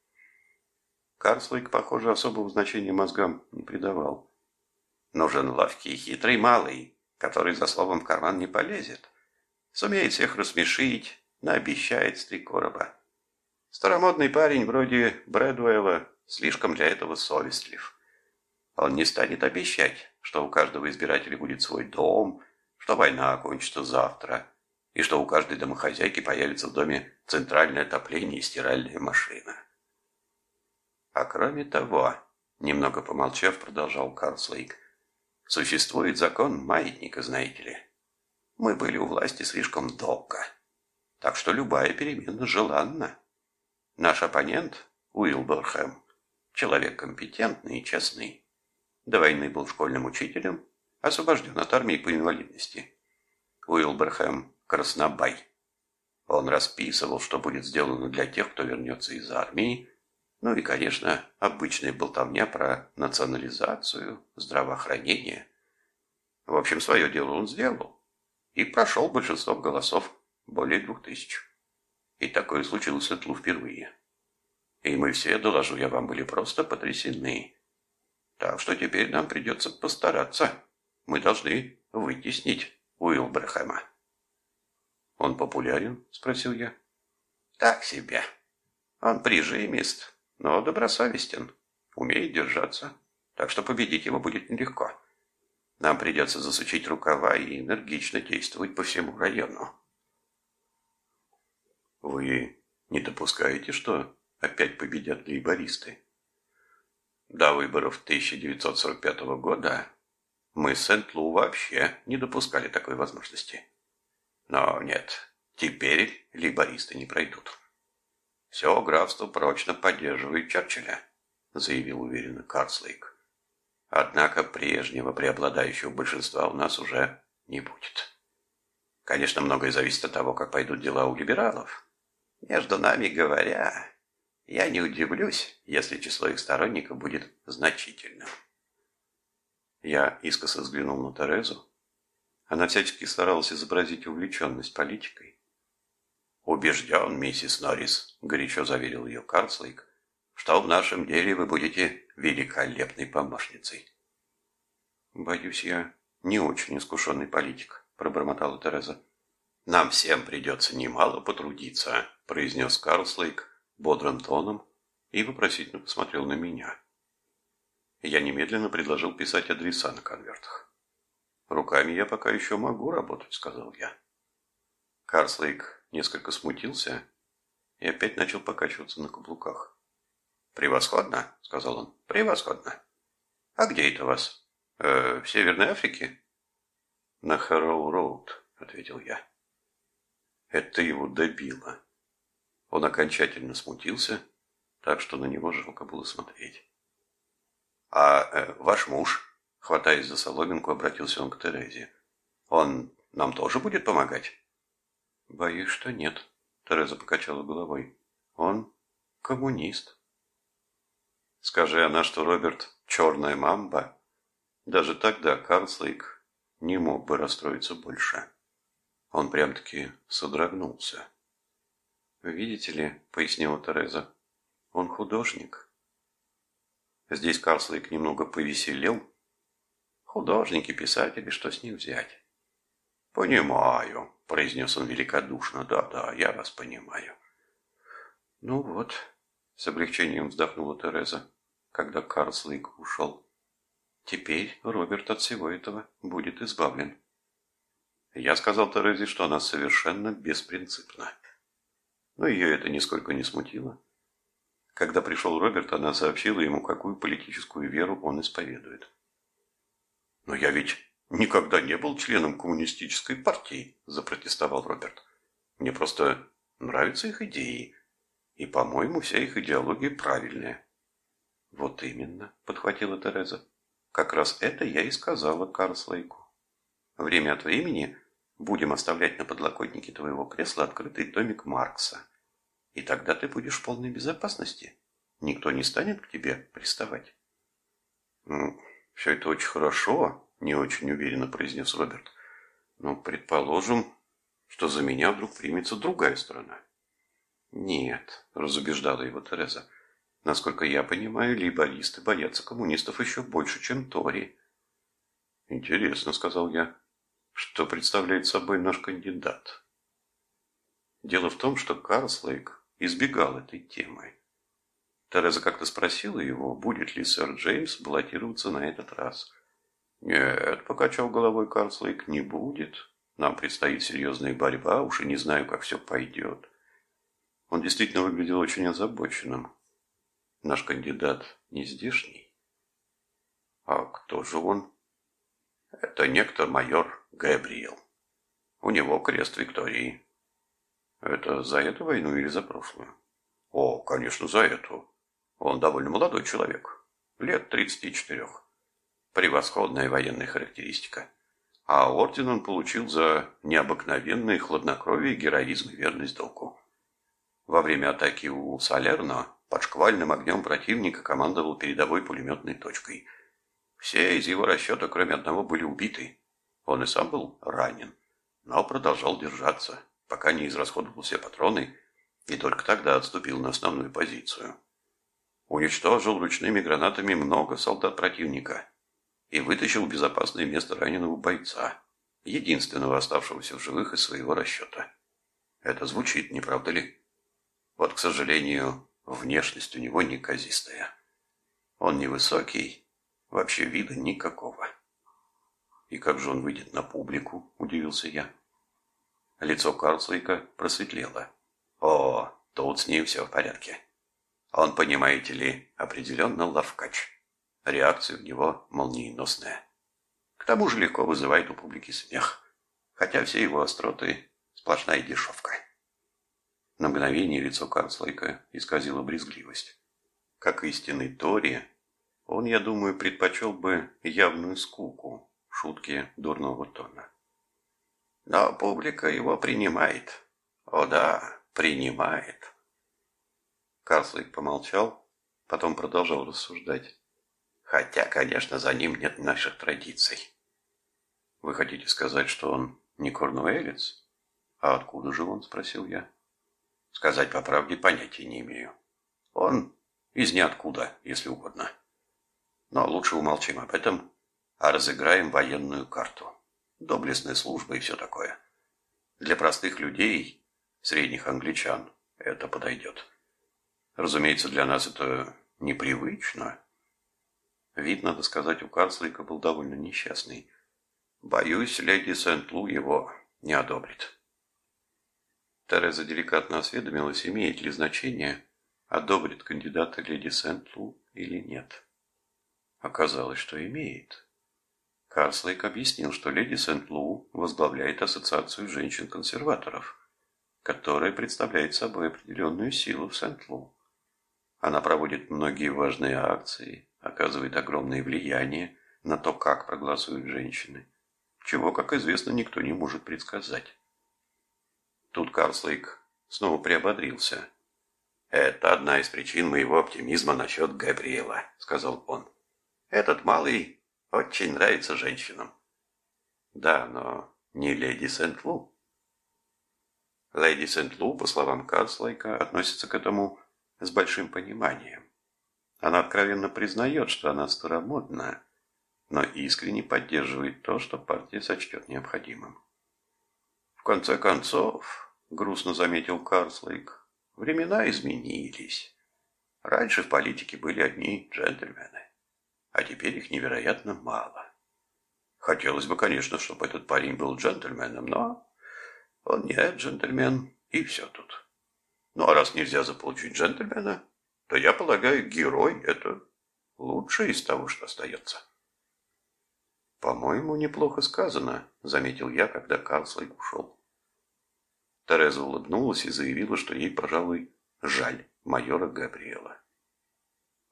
Карслейк, похоже, особого значения мозгам не придавал. Нужен ловкий и хитрый малый, который за словом в карман не полезет. Сумеет всех рассмешить, наобещает с три короба. Старомодный парень вроде Брэдуэлла слишком для этого совестлив. Он не станет обещать, что у каждого избирателя будет свой дом, что война окончится завтра, и что у каждой домохозяйки появится в доме центральное отопление и стиральная машина. А кроме того, немного помолчав, продолжал Карлслейк, существует закон маятника, знаете ли. Мы были у власти слишком долго, так что любая перемена желанна. Наш оппонент, Уилберхэм, человек компетентный и честный, до войны был школьным учителем, освобожден от армии по инвалидности. Уилберхэм – краснобай. Он расписывал, что будет сделано для тех, кто вернется из армии, ну и, конечно, обычная болтовня про национализацию, здравоохранение. В общем, свое дело он сделал и прошел большинством голосов, более двух тысяч. И такое случилось в впервые. И мы все, доложу я вам, были просто потрясены. Так что теперь нам придется постараться. Мы должны вытеснить Уилбрхэма. «Он популярен?» – спросил я. «Так себе. Он прижимист, но добросовестен, умеет держаться, так что победить его будет нелегко. Нам придется засучить рукава и энергично действовать по всему району». «Вы не допускаете, что опять победят лейбористы?» До выборов 1945 года мы с Сент-Лу вообще не допускали такой возможности. Но нет, теперь либористы не пройдут. Все графство прочно поддерживает Черчилля, заявил уверенно Карслейк. Однако прежнего преобладающего большинства у нас уже не будет. Конечно, многое зависит от того, как пойдут дела у либералов. Между нами говоря, я не удивлюсь, если число их сторонников будет значительным. Я искоса взглянул на Терезу. Она всячески старалась изобразить увлеченность политикой. «Убежден, миссис Норрис», — горячо заверил ее Карслейк, «что в нашем деле вы будете великолепной помощницей». «Боюсь, я не очень искушенный политик», — пробормотала Тереза. «Нам всем придется немало потрудиться», — произнес Карлслейк, бодрым тоном и вопросительно посмотрел на меня. Я немедленно предложил писать адреса на конвертах. «Руками я пока еще могу работать», — сказал я. Карслейк несколько смутился и опять начал покачиваться на каблуках. «Превосходно», — сказал он, — «превосходно. А где это вас? Э, в Северной Африке?» «На Харроу-Роуд», — ответил я. Это его добило. Он окончательно смутился, так что на него жалко было смотреть. «А э, ваш муж?» — хватаясь за соломинку, обратился он к Терезе. «Он нам тоже будет помогать?» «Боюсь, что нет», — Тереза покачала головой. «Он коммунист». Скажи она, что Роберт — черная мамба, даже тогда Карлслейк не мог бы расстроиться больше. Он прям-таки содрогнулся. «Видите ли», — пояснила Тереза, — «он художник». Здесь Карслейк немного повеселел. «Художники, писатели, что с них взять?» «Понимаю», — произнес он великодушно. «Да-да, я вас понимаю». «Ну вот», — с облегчением вздохнула Тереза, когда Карслейк ушел. «Теперь Роберт от всего этого будет избавлен». Я сказал Терезе, что она совершенно беспринципна но ее это нисколько не смутило. Когда пришел Роберт, она сообщила ему, какую политическую веру он исповедует. «Но я ведь никогда не был членом коммунистической партии», – запротестовал Роберт. «Мне просто нравятся их идеи, и, по-моему, вся их идеология правильная». «Вот именно», – подхватила Тереза. «Как раз это я и сказала Карслейку. Время от времени Будем оставлять на подлокотнике твоего кресла открытый томик Маркса. И тогда ты будешь в полной безопасности. Никто не станет к тебе приставать. Ну, все это очень хорошо, не очень уверенно произнес Роберт. Но предположим, что за меня вдруг примется другая сторона. Нет, разубеждала его Тереза. Насколько я понимаю, лейбористы боятся коммунистов еще больше, чем Тори. Интересно, сказал я что представляет собой наш кандидат. Дело в том, что Карслейк избегал этой темы. Тереза как-то спросила его, будет ли сэр Джеймс баллотироваться на этот раз. «Нет», — покачал головой Карслейк, — «не будет. Нам предстоит серьезная борьба, уж и не знаю, как все пойдет». Он действительно выглядел очень озабоченным. Наш кандидат не здешний. А кто же он? Это некто майор Габриэл. У него крест Виктории. Это за эту войну или за прошлую? О, конечно, за эту. Он довольно молодой человек. Лет 34. Превосходная военная характеристика. А орден он получил за необыкновенное хладнокровие, героизм и верность долгу. Во время атаки у Салерно под шквальным огнем противника командовал передовой пулеметной точкой. Все из его расчета, кроме одного, были убиты. Он и сам был ранен, но продолжал держаться, пока не израсходовал все патроны, и только тогда отступил на основную позицию. Уничтожил ручными гранатами много солдат противника и вытащил в безопасное место раненого бойца, единственного оставшегося в живых из своего расчета. Это звучит, не правда ли? Вот, к сожалению, внешность у него неказистая. Он невысокий, вообще вида никакого. «И как же он выйдет на публику?» – удивился я. Лицо Карлслейка просветлело. «О, тут с ним все в порядке. Он, понимаете ли, определенно ловкач. Реакция у него молниеносная. К тому же легко вызывает у публики смех, хотя все его остроты – сплошная дешевка». На мгновение лицо Карлслейка исказило брезгливость. Как истинный Тори, он, я думаю, предпочел бы явную скуку, шутки дурного тона. Но публика его принимает. О да, принимает. Карслик помолчал, потом продолжал рассуждать. Хотя, конечно, за ним нет наших традиций. Вы хотите сказать, что он не корнуэлец? А откуда же он, спросил я. Сказать по правде понятия не имею. Он из ниоткуда, если угодно. Но лучше умолчим об этом, а разыграем военную карту. Доблестная служба и все такое. Для простых людей, средних англичан, это подойдет. Разумеется, для нас это непривычно. Вид, надо сказать, у канцлера был довольно несчастный. Боюсь, леди Сент-Лу его не одобрит. Тереза деликатно осведомилась, имеет ли значение, одобрит кандидата леди Сент-Лу или нет. Оказалось, что имеет. Карслейк объяснил, что леди Сент-Лу возглавляет ассоциацию женщин-консерваторов, которая представляет собой определенную силу в Сент-Лу. Она проводит многие важные акции, оказывает огромное влияние на то, как проголосуют женщины, чего, как известно, никто не может предсказать. Тут Карслейк снова приободрился. «Это одна из причин моего оптимизма насчет Габриэла», — сказал он. Этот малый очень нравится женщинам. Да, но не леди Сент-Лу. Леди Сент-Лу, по словам Канцлайка, относится к этому с большим пониманием. Она откровенно признает, что она старомодна, но искренне поддерживает то, что партия сочтет необходимым. В конце концов, грустно заметил Карслейк, времена изменились. Раньше в политике были одни джентльмены а теперь их невероятно мало. Хотелось бы, конечно, чтобы этот парень был джентльменом, но он не джентльмен, и все тут. Ну, а раз нельзя заполучить джентльмена, то, я полагаю, герой – это лучшее из того, что остается. «По-моему, неплохо сказано», – заметил я, когда Канцлер ушел. Тереза улыбнулась и заявила, что ей, пожалуй, жаль майора Габриэла.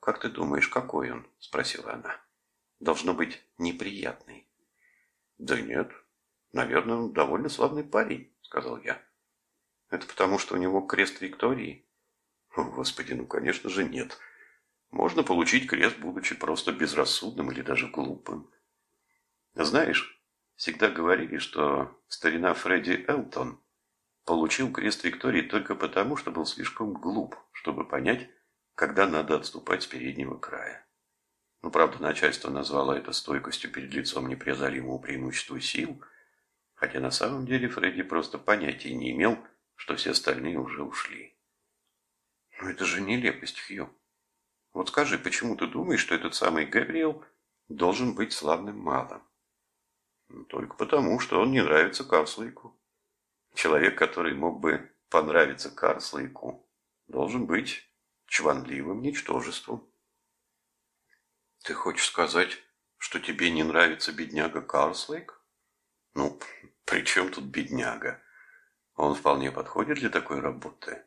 «Как ты думаешь, какой он?» – спросила она. «Должно быть неприятный». «Да нет. Наверное, он довольно славный парень», – сказал я. «Это потому, что у него крест Виктории?» «Господи, ну, конечно же, нет. Можно получить крест, будучи просто безрассудным или даже глупым. Знаешь, всегда говорили, что старина Фредди Элтон получил крест Виктории только потому, что был слишком глуп, чтобы понять, когда надо отступать с переднего края. Ну, правда, начальство назвало это стойкостью перед лицом непреодолимого преимущества сил, хотя на самом деле Фредди просто понятия не имел, что все остальные уже ушли. Но это же нелепость, Хью. Вот скажи, почему ты думаешь, что этот самый Габриэл должен быть славным малым? Ну, только потому, что он не нравится Карслейку. Человек, который мог бы понравиться Карслейку, должен быть чванливым ничтожеством. Ты хочешь сказать, что тебе не нравится бедняга Карслейк? Ну, при чем тут бедняга? Он вполне подходит для такой работы.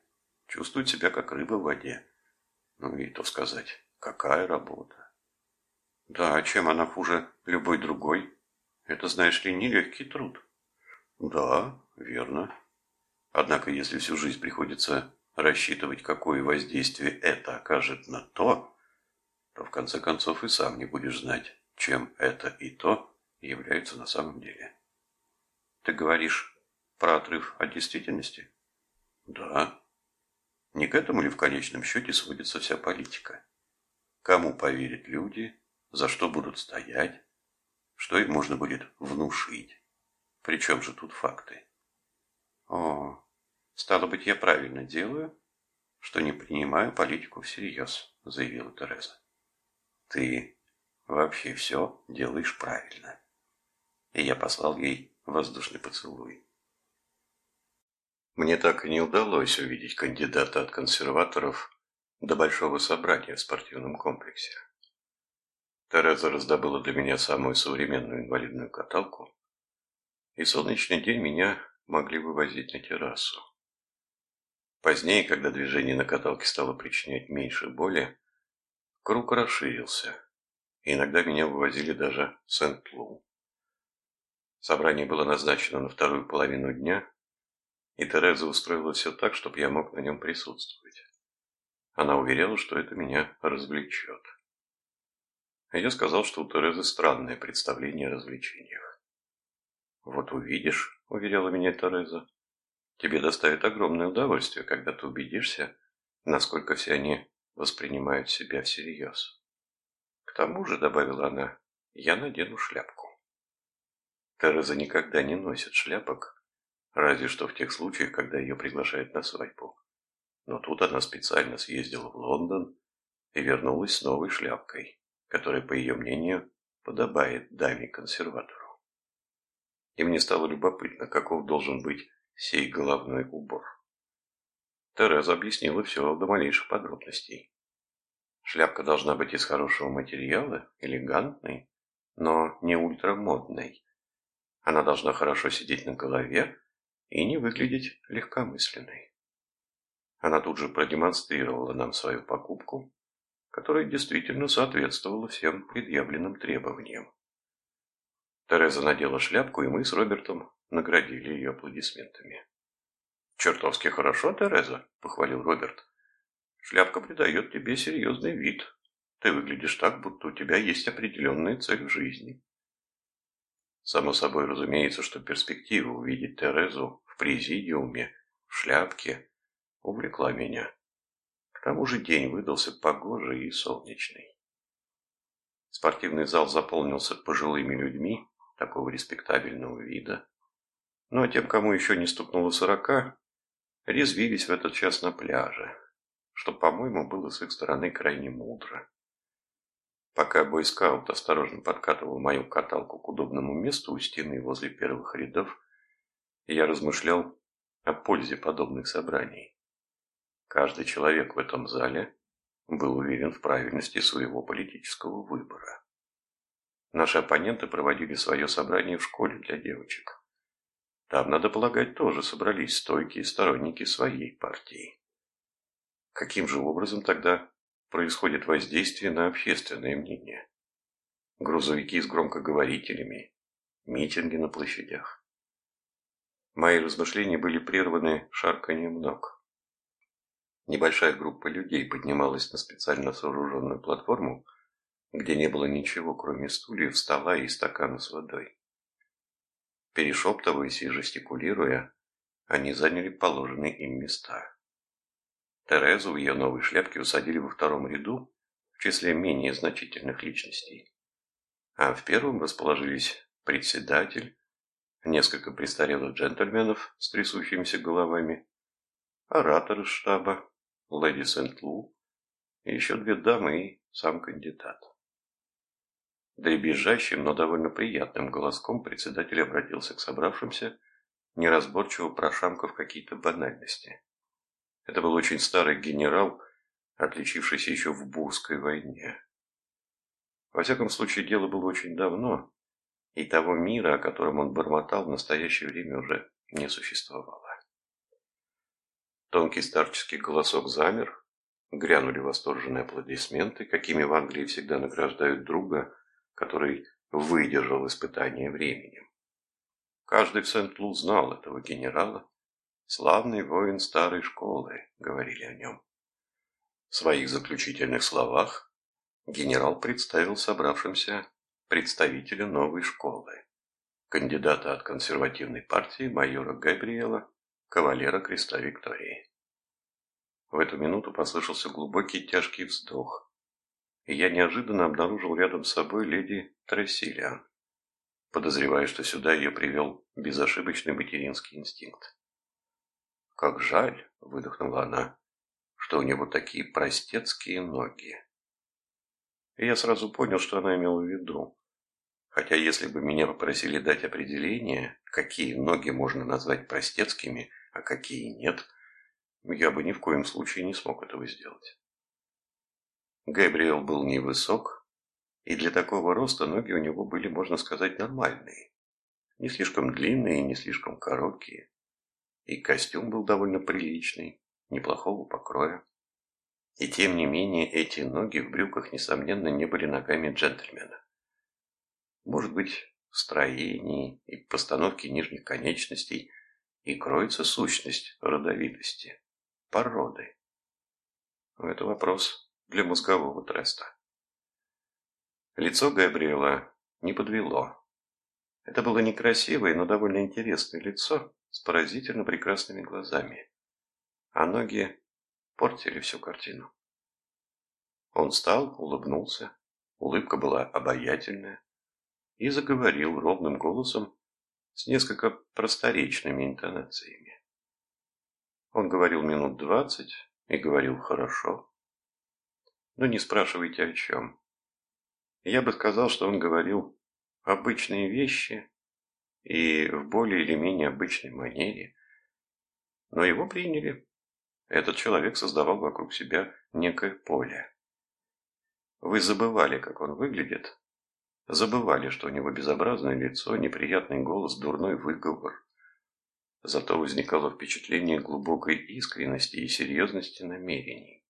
Чувствует себя как рыба в воде. Ну и то сказать, какая работа. Да, а чем она хуже любой другой? Это, знаешь ли, нелегкий труд. Да, верно. Однако, если всю жизнь приходится рассчитывать, какое воздействие это окажет на то, то в конце концов и сам не будешь знать, чем это и то являются на самом деле. Ты говоришь про отрыв от действительности? Да. Не к этому ли в конечном счете сводится вся политика? Кому поверят люди, за что будут стоять, что им можно будет внушить? Причем же тут факты? О, стало быть, я правильно делаю, что не принимаю политику всерьез, заявила Тереза. Ты вообще все делаешь правильно. И я послал ей воздушный поцелуй. Мне так и не удалось увидеть кандидата от консерваторов до большого собрания в спортивном комплексе. Тереза раздобыла для меня самую современную инвалидную каталку, и солнечный день меня могли вывозить на террасу. Позднее, когда движение на каталке стало причинять меньше боли, круг расширился, и иногда меня вывозили даже в Сент-Лу. Собрание было назначено на вторую половину дня, и Тереза устроила все так, чтобы я мог на нем присутствовать. Она уверяла, что это меня развлечет. А я сказал, что у Терезы странное представление о развлечениях. «Вот увидишь», — уверяла меня Тереза, — «тебе доставит огромное удовольствие, когда ты убедишься, насколько все они воспринимают себя всерьез. К тому же, — добавила она, — я надену шляпку». Тереза никогда не носит шляпок, Разве что в тех случаях, когда ее приглашают на свадьбу. Но тут она специально съездила в Лондон и вернулась с новой шляпкой, которая, по ее мнению, подобает даме-консерватору. И мне стало любопытно, каков должен быть сей головной убор. Тереза объяснила все до малейших подробностей. Шляпка должна быть из хорошего материала, элегантной, но не ультрамодной. Она должна хорошо сидеть на голове, и не выглядеть легкомысленной. Она тут же продемонстрировала нам свою покупку, которая действительно соответствовала всем предъявленным требованиям. Тереза надела шляпку, и мы с Робертом наградили ее аплодисментами. «Чертовски хорошо, Тереза», — похвалил Роберт. «Шляпка придает тебе серьезный вид. Ты выглядишь так, будто у тебя есть определенная цель в жизни». Само собой разумеется, что перспектива увидеть Терезу в президиуме, в шляпке, увлекла меня. К тому же день выдался погожий и солнечный. Спортивный зал заполнился пожилыми людьми такого респектабельного вида. Ну а тем, кому еще не стукнуло сорока, резвились в этот час на пляже, что, по-моему, было с их стороны крайне мудро. Пока бойскаут осторожно подкатывал мою каталку к удобному месту у стены возле первых рядов, я размышлял о пользе подобных собраний. Каждый человек в этом зале был уверен в правильности своего политического выбора. Наши оппоненты проводили свое собрание в школе для девочек. Там, надо полагать, тоже собрались стойкие сторонники своей партии. Каким же образом тогда происходит воздействие на общественное мнение. Грузовики с громкоговорителями, митинги на площадях. Мои размышления были прерваны шарканьем ног. Небольшая группа людей поднималась на специально сооруженную платформу, где не было ничего, кроме стульев, стола и стакана с водой. Перешептываясь и жестикулируя, они заняли положенные им места. Терезу в ее новой шляпке усадили во втором ряду в числе менее значительных личностей. А в первом расположились председатель, несколько престарелых джентльменов с трясущимися головами, оратор из штаба, леди Сент-Лу еще две дамы и сам кандидат. Дребезжащим, но довольно приятным голоском председатель обратился к собравшимся, неразборчиво прошамкав какие-то банальности. Это был очень старый генерал, отличившийся еще в Бурской войне. Во всяком случае, дело было очень давно, и того мира, о котором он бормотал, в настоящее время уже не существовало. Тонкий старческий голосок замер, грянули восторженные аплодисменты, какими в Англии всегда награждают друга, который выдержал испытание временем. Каждый в Сент-Лу знал этого генерала. Славный воин старой школы, говорили о нем. В своих заключительных словах генерал представил собравшимся представителя новой школы, кандидата от консервативной партии майора Габриэла, кавалера креста Виктории. В эту минуту послышался глубокий тяжкий вздох, и я неожиданно обнаружил рядом с собой леди Трессилиан. Подозреваю, что сюда ее привел безошибочный материнский инстинкт. «Как жаль», — выдохнула она, — «что у него такие простецкие ноги». И я сразу понял, что она имела в виду. Хотя если бы меня попросили дать определение, какие ноги можно назвать простецкими, а какие нет, я бы ни в коем случае не смог этого сделать. Габриэл был невысок, и для такого роста ноги у него были, можно сказать, нормальные. Не слишком длинные, не слишком короткие. И костюм был довольно приличный, неплохого покроя. И тем не менее эти ноги в брюках, несомненно, не были ногами джентльмена. Может быть, в строении и постановке нижних конечностей и кроется сущность родовитости, породы. Это вопрос для мозгового треста. Лицо Габриэла не подвело. Это было некрасивое, но довольно интересное лицо с поразительно прекрасными глазами. А ноги портили всю картину. Он встал, улыбнулся. Улыбка была обаятельная. И заговорил ровным голосом с несколько просторечными интонациями. Он говорил минут двадцать и говорил хорошо. Но не спрашивайте о чем. Я бы сказал, что он говорил обычные вещи и в более или менее обычной манере. Но его приняли. Этот человек создавал вокруг себя некое поле. Вы забывали, как он выглядит. Забывали, что у него безобразное лицо, неприятный голос, дурной выговор. Зато возникало впечатление глубокой искренности и серьезности намерений.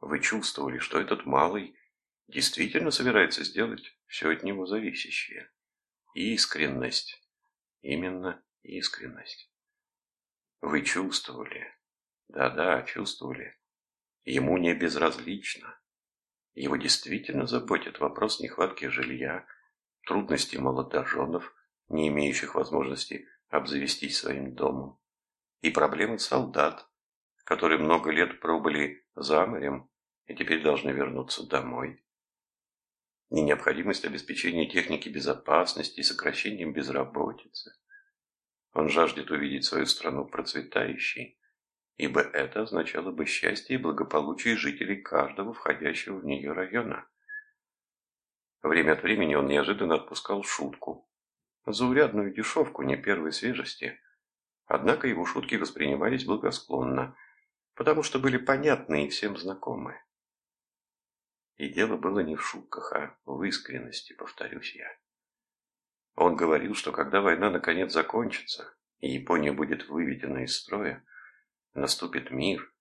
Вы чувствовали, что этот малый действительно собирается сделать все от него зависящее. Искренность. Именно искренность. Вы чувствовали. Да-да, чувствовали. Ему не безразлично. Его действительно заботит вопрос нехватки жилья, трудности молодоженов, не имеющих возможности обзавестись своим домом, и проблемы солдат, которые много лет пробыли за морем и теперь должны вернуться домой и необходимость обеспечения техники безопасности и сокращением безработицы. Он жаждет увидеть свою страну процветающей, ибо это означало бы счастье и благополучие жителей каждого входящего в нее района. Время от времени он неожиданно отпускал шутку. Заурядную дешевку не первой свежести. Однако его шутки воспринимались благосклонно, потому что были понятны и всем знакомы. И дело было не в шутках, а в искренности, повторюсь я. Он говорил, что когда война наконец закончится, и Япония будет выведена из строя, наступит мир,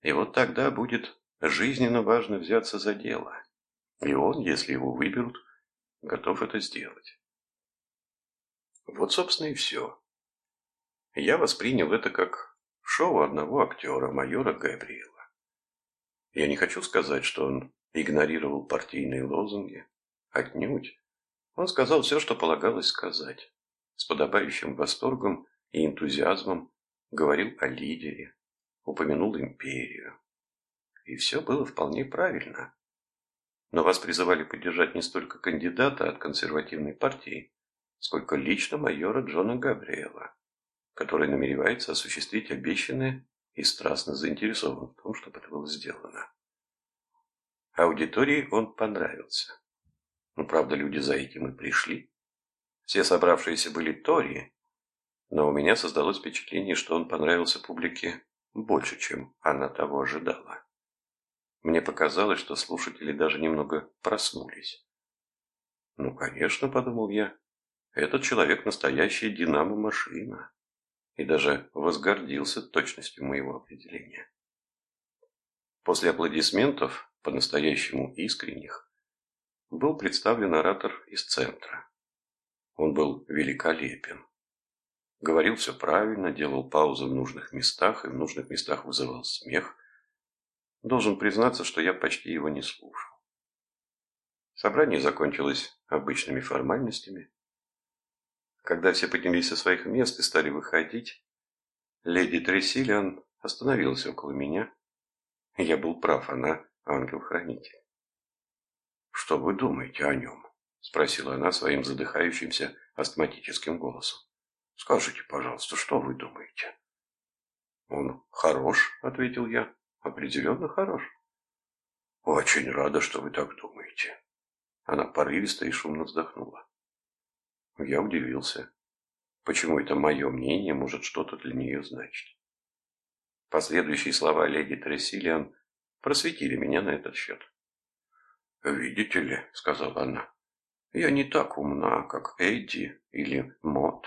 и вот тогда будет жизненно важно взяться за дело. И он, если его выберут, готов это сделать. Вот, собственно, и все. Я воспринял это как шоу одного актера, майора Габриэла. Я не хочу сказать, что он игнорировал партийные лозунги. Отнюдь. Он сказал все, что полагалось сказать. С подобающим восторгом и энтузиазмом говорил о лидере, упомянул империю. И все было вполне правильно. Но вас призывали поддержать не столько кандидата от консервативной партии, сколько лично майора Джона Габриэла, который намеревается осуществить обещанное и страстно заинтересован в том, чтобы это было сделано. Аудитории он понравился. Ну, правда, люди за этим и пришли. Все собравшиеся были Тори, но у меня создалось впечатление, что он понравился публике больше, чем она того ожидала. Мне показалось, что слушатели даже немного проснулись. Ну, конечно, подумал я, этот человек настоящая динамо-машина. И даже возгордился точностью моего определения. После аплодисментов, по-настоящему искренних, был представлен оратор из центра. Он был великолепен. Говорил все правильно, делал паузы в нужных местах и в нужных местах вызывал смех. Должен признаться, что я почти его не слушал. Собрание закончилось обычными формальностями. Когда все поднялись со своих мест и стали выходить, леди Тресилиан остановилась около меня. Я был прав, она ангел-хранитель. «Что вы думаете о нем?» – спросила она своим задыхающимся астматическим голосом. «Скажите, пожалуйста, что вы думаете?» «Он хорош», – ответил я. «Определенно хорош». «Очень рада, что вы так думаете». Она порывисто и шумно вздохнула. Я удивился. Почему это мое мнение может что-то для нее значить? Последующие слова леди Трессилиан просветили меня на этот счет. «Видите ли», — сказала она, — «я не так умна, как Эдди или Мот,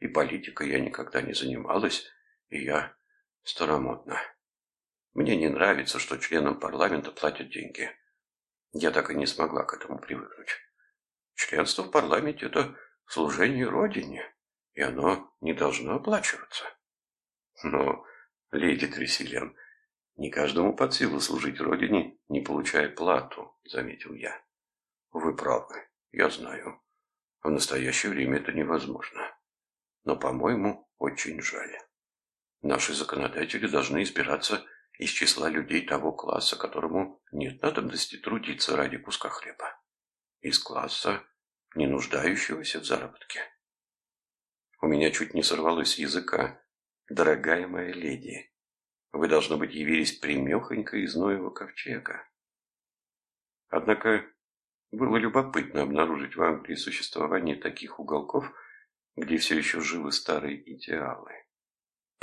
и политикой я никогда не занималась, и я старомодна. Мне не нравится, что членам парламента платят деньги. Я так и не смогла к этому привыкнуть. Членство в парламенте – это служение Родине, и оно не должно оплачиваться. Но, леди Тресилиан, не каждому под силу служить Родине, не получая плату, заметил я. Вы правы, я знаю. В настоящее время это невозможно. Но, по-моему, очень жаль. Наши законодатели должны избираться из числа людей того класса, которому нет надобности трудиться ради куска хлеба. Из класса, не нуждающегося в заработке. У меня чуть не сорвалось с языка. Дорогая моя леди, вы, должно быть, явились примехонько из Ноева ковчега. Однако было любопытно обнаружить в Англии существование таких уголков, где все еще живы старые идеалы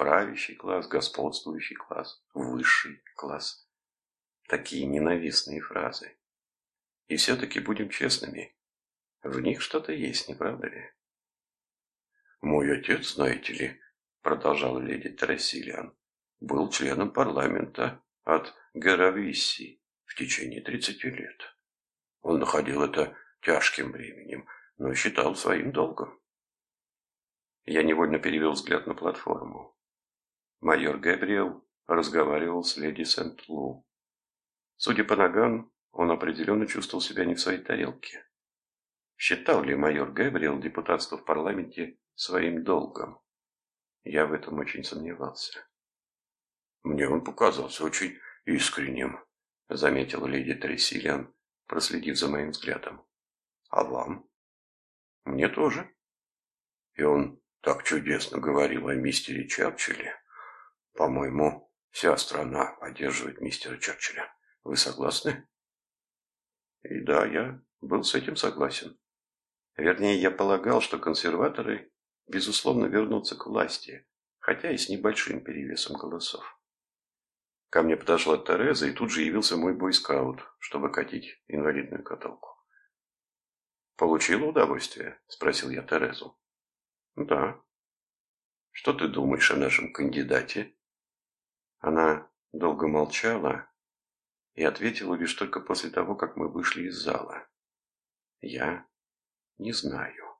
правящий класс, господствующий класс, высший класс. Такие ненавистные фразы. И все-таки будем честными, в них что-то есть, не правда ли? «Мой отец, знаете ли, — продолжала леди Терессилиан, — был членом парламента от Гарависси в течение тридцати лет. Он находил это тяжким временем, но считал своим долгом. Я невольно перевел взгляд на платформу. Майор Гэбриэл разговаривал с леди Сент-Лу. Судя по ногам, он определенно чувствовал себя не в своей тарелке. Считал ли майор Гэбриэл депутатство в парламенте своим долгом? Я в этом очень сомневался. «Мне он показался очень искренним», — заметила леди Тресилиан, проследив за моим взглядом. «А вам?» «Мне тоже». И он так чудесно говорил о мистере Черчилле. По-моему, вся страна поддерживает мистера Черчилля. Вы согласны? И да, я был с этим согласен. Вернее, я полагал, что консерваторы, безусловно, вернутся к власти, хотя и с небольшим перевесом голосов. Ко мне подошла Тереза, и тут же явился мой бойскаут, чтобы катить инвалидную каталку. «Получила удовольствие?» – спросил я Терезу. «Да». «Что ты думаешь о нашем кандидате?» Она долго молчала и ответила лишь только после того, как мы вышли из зала. «Я не знаю».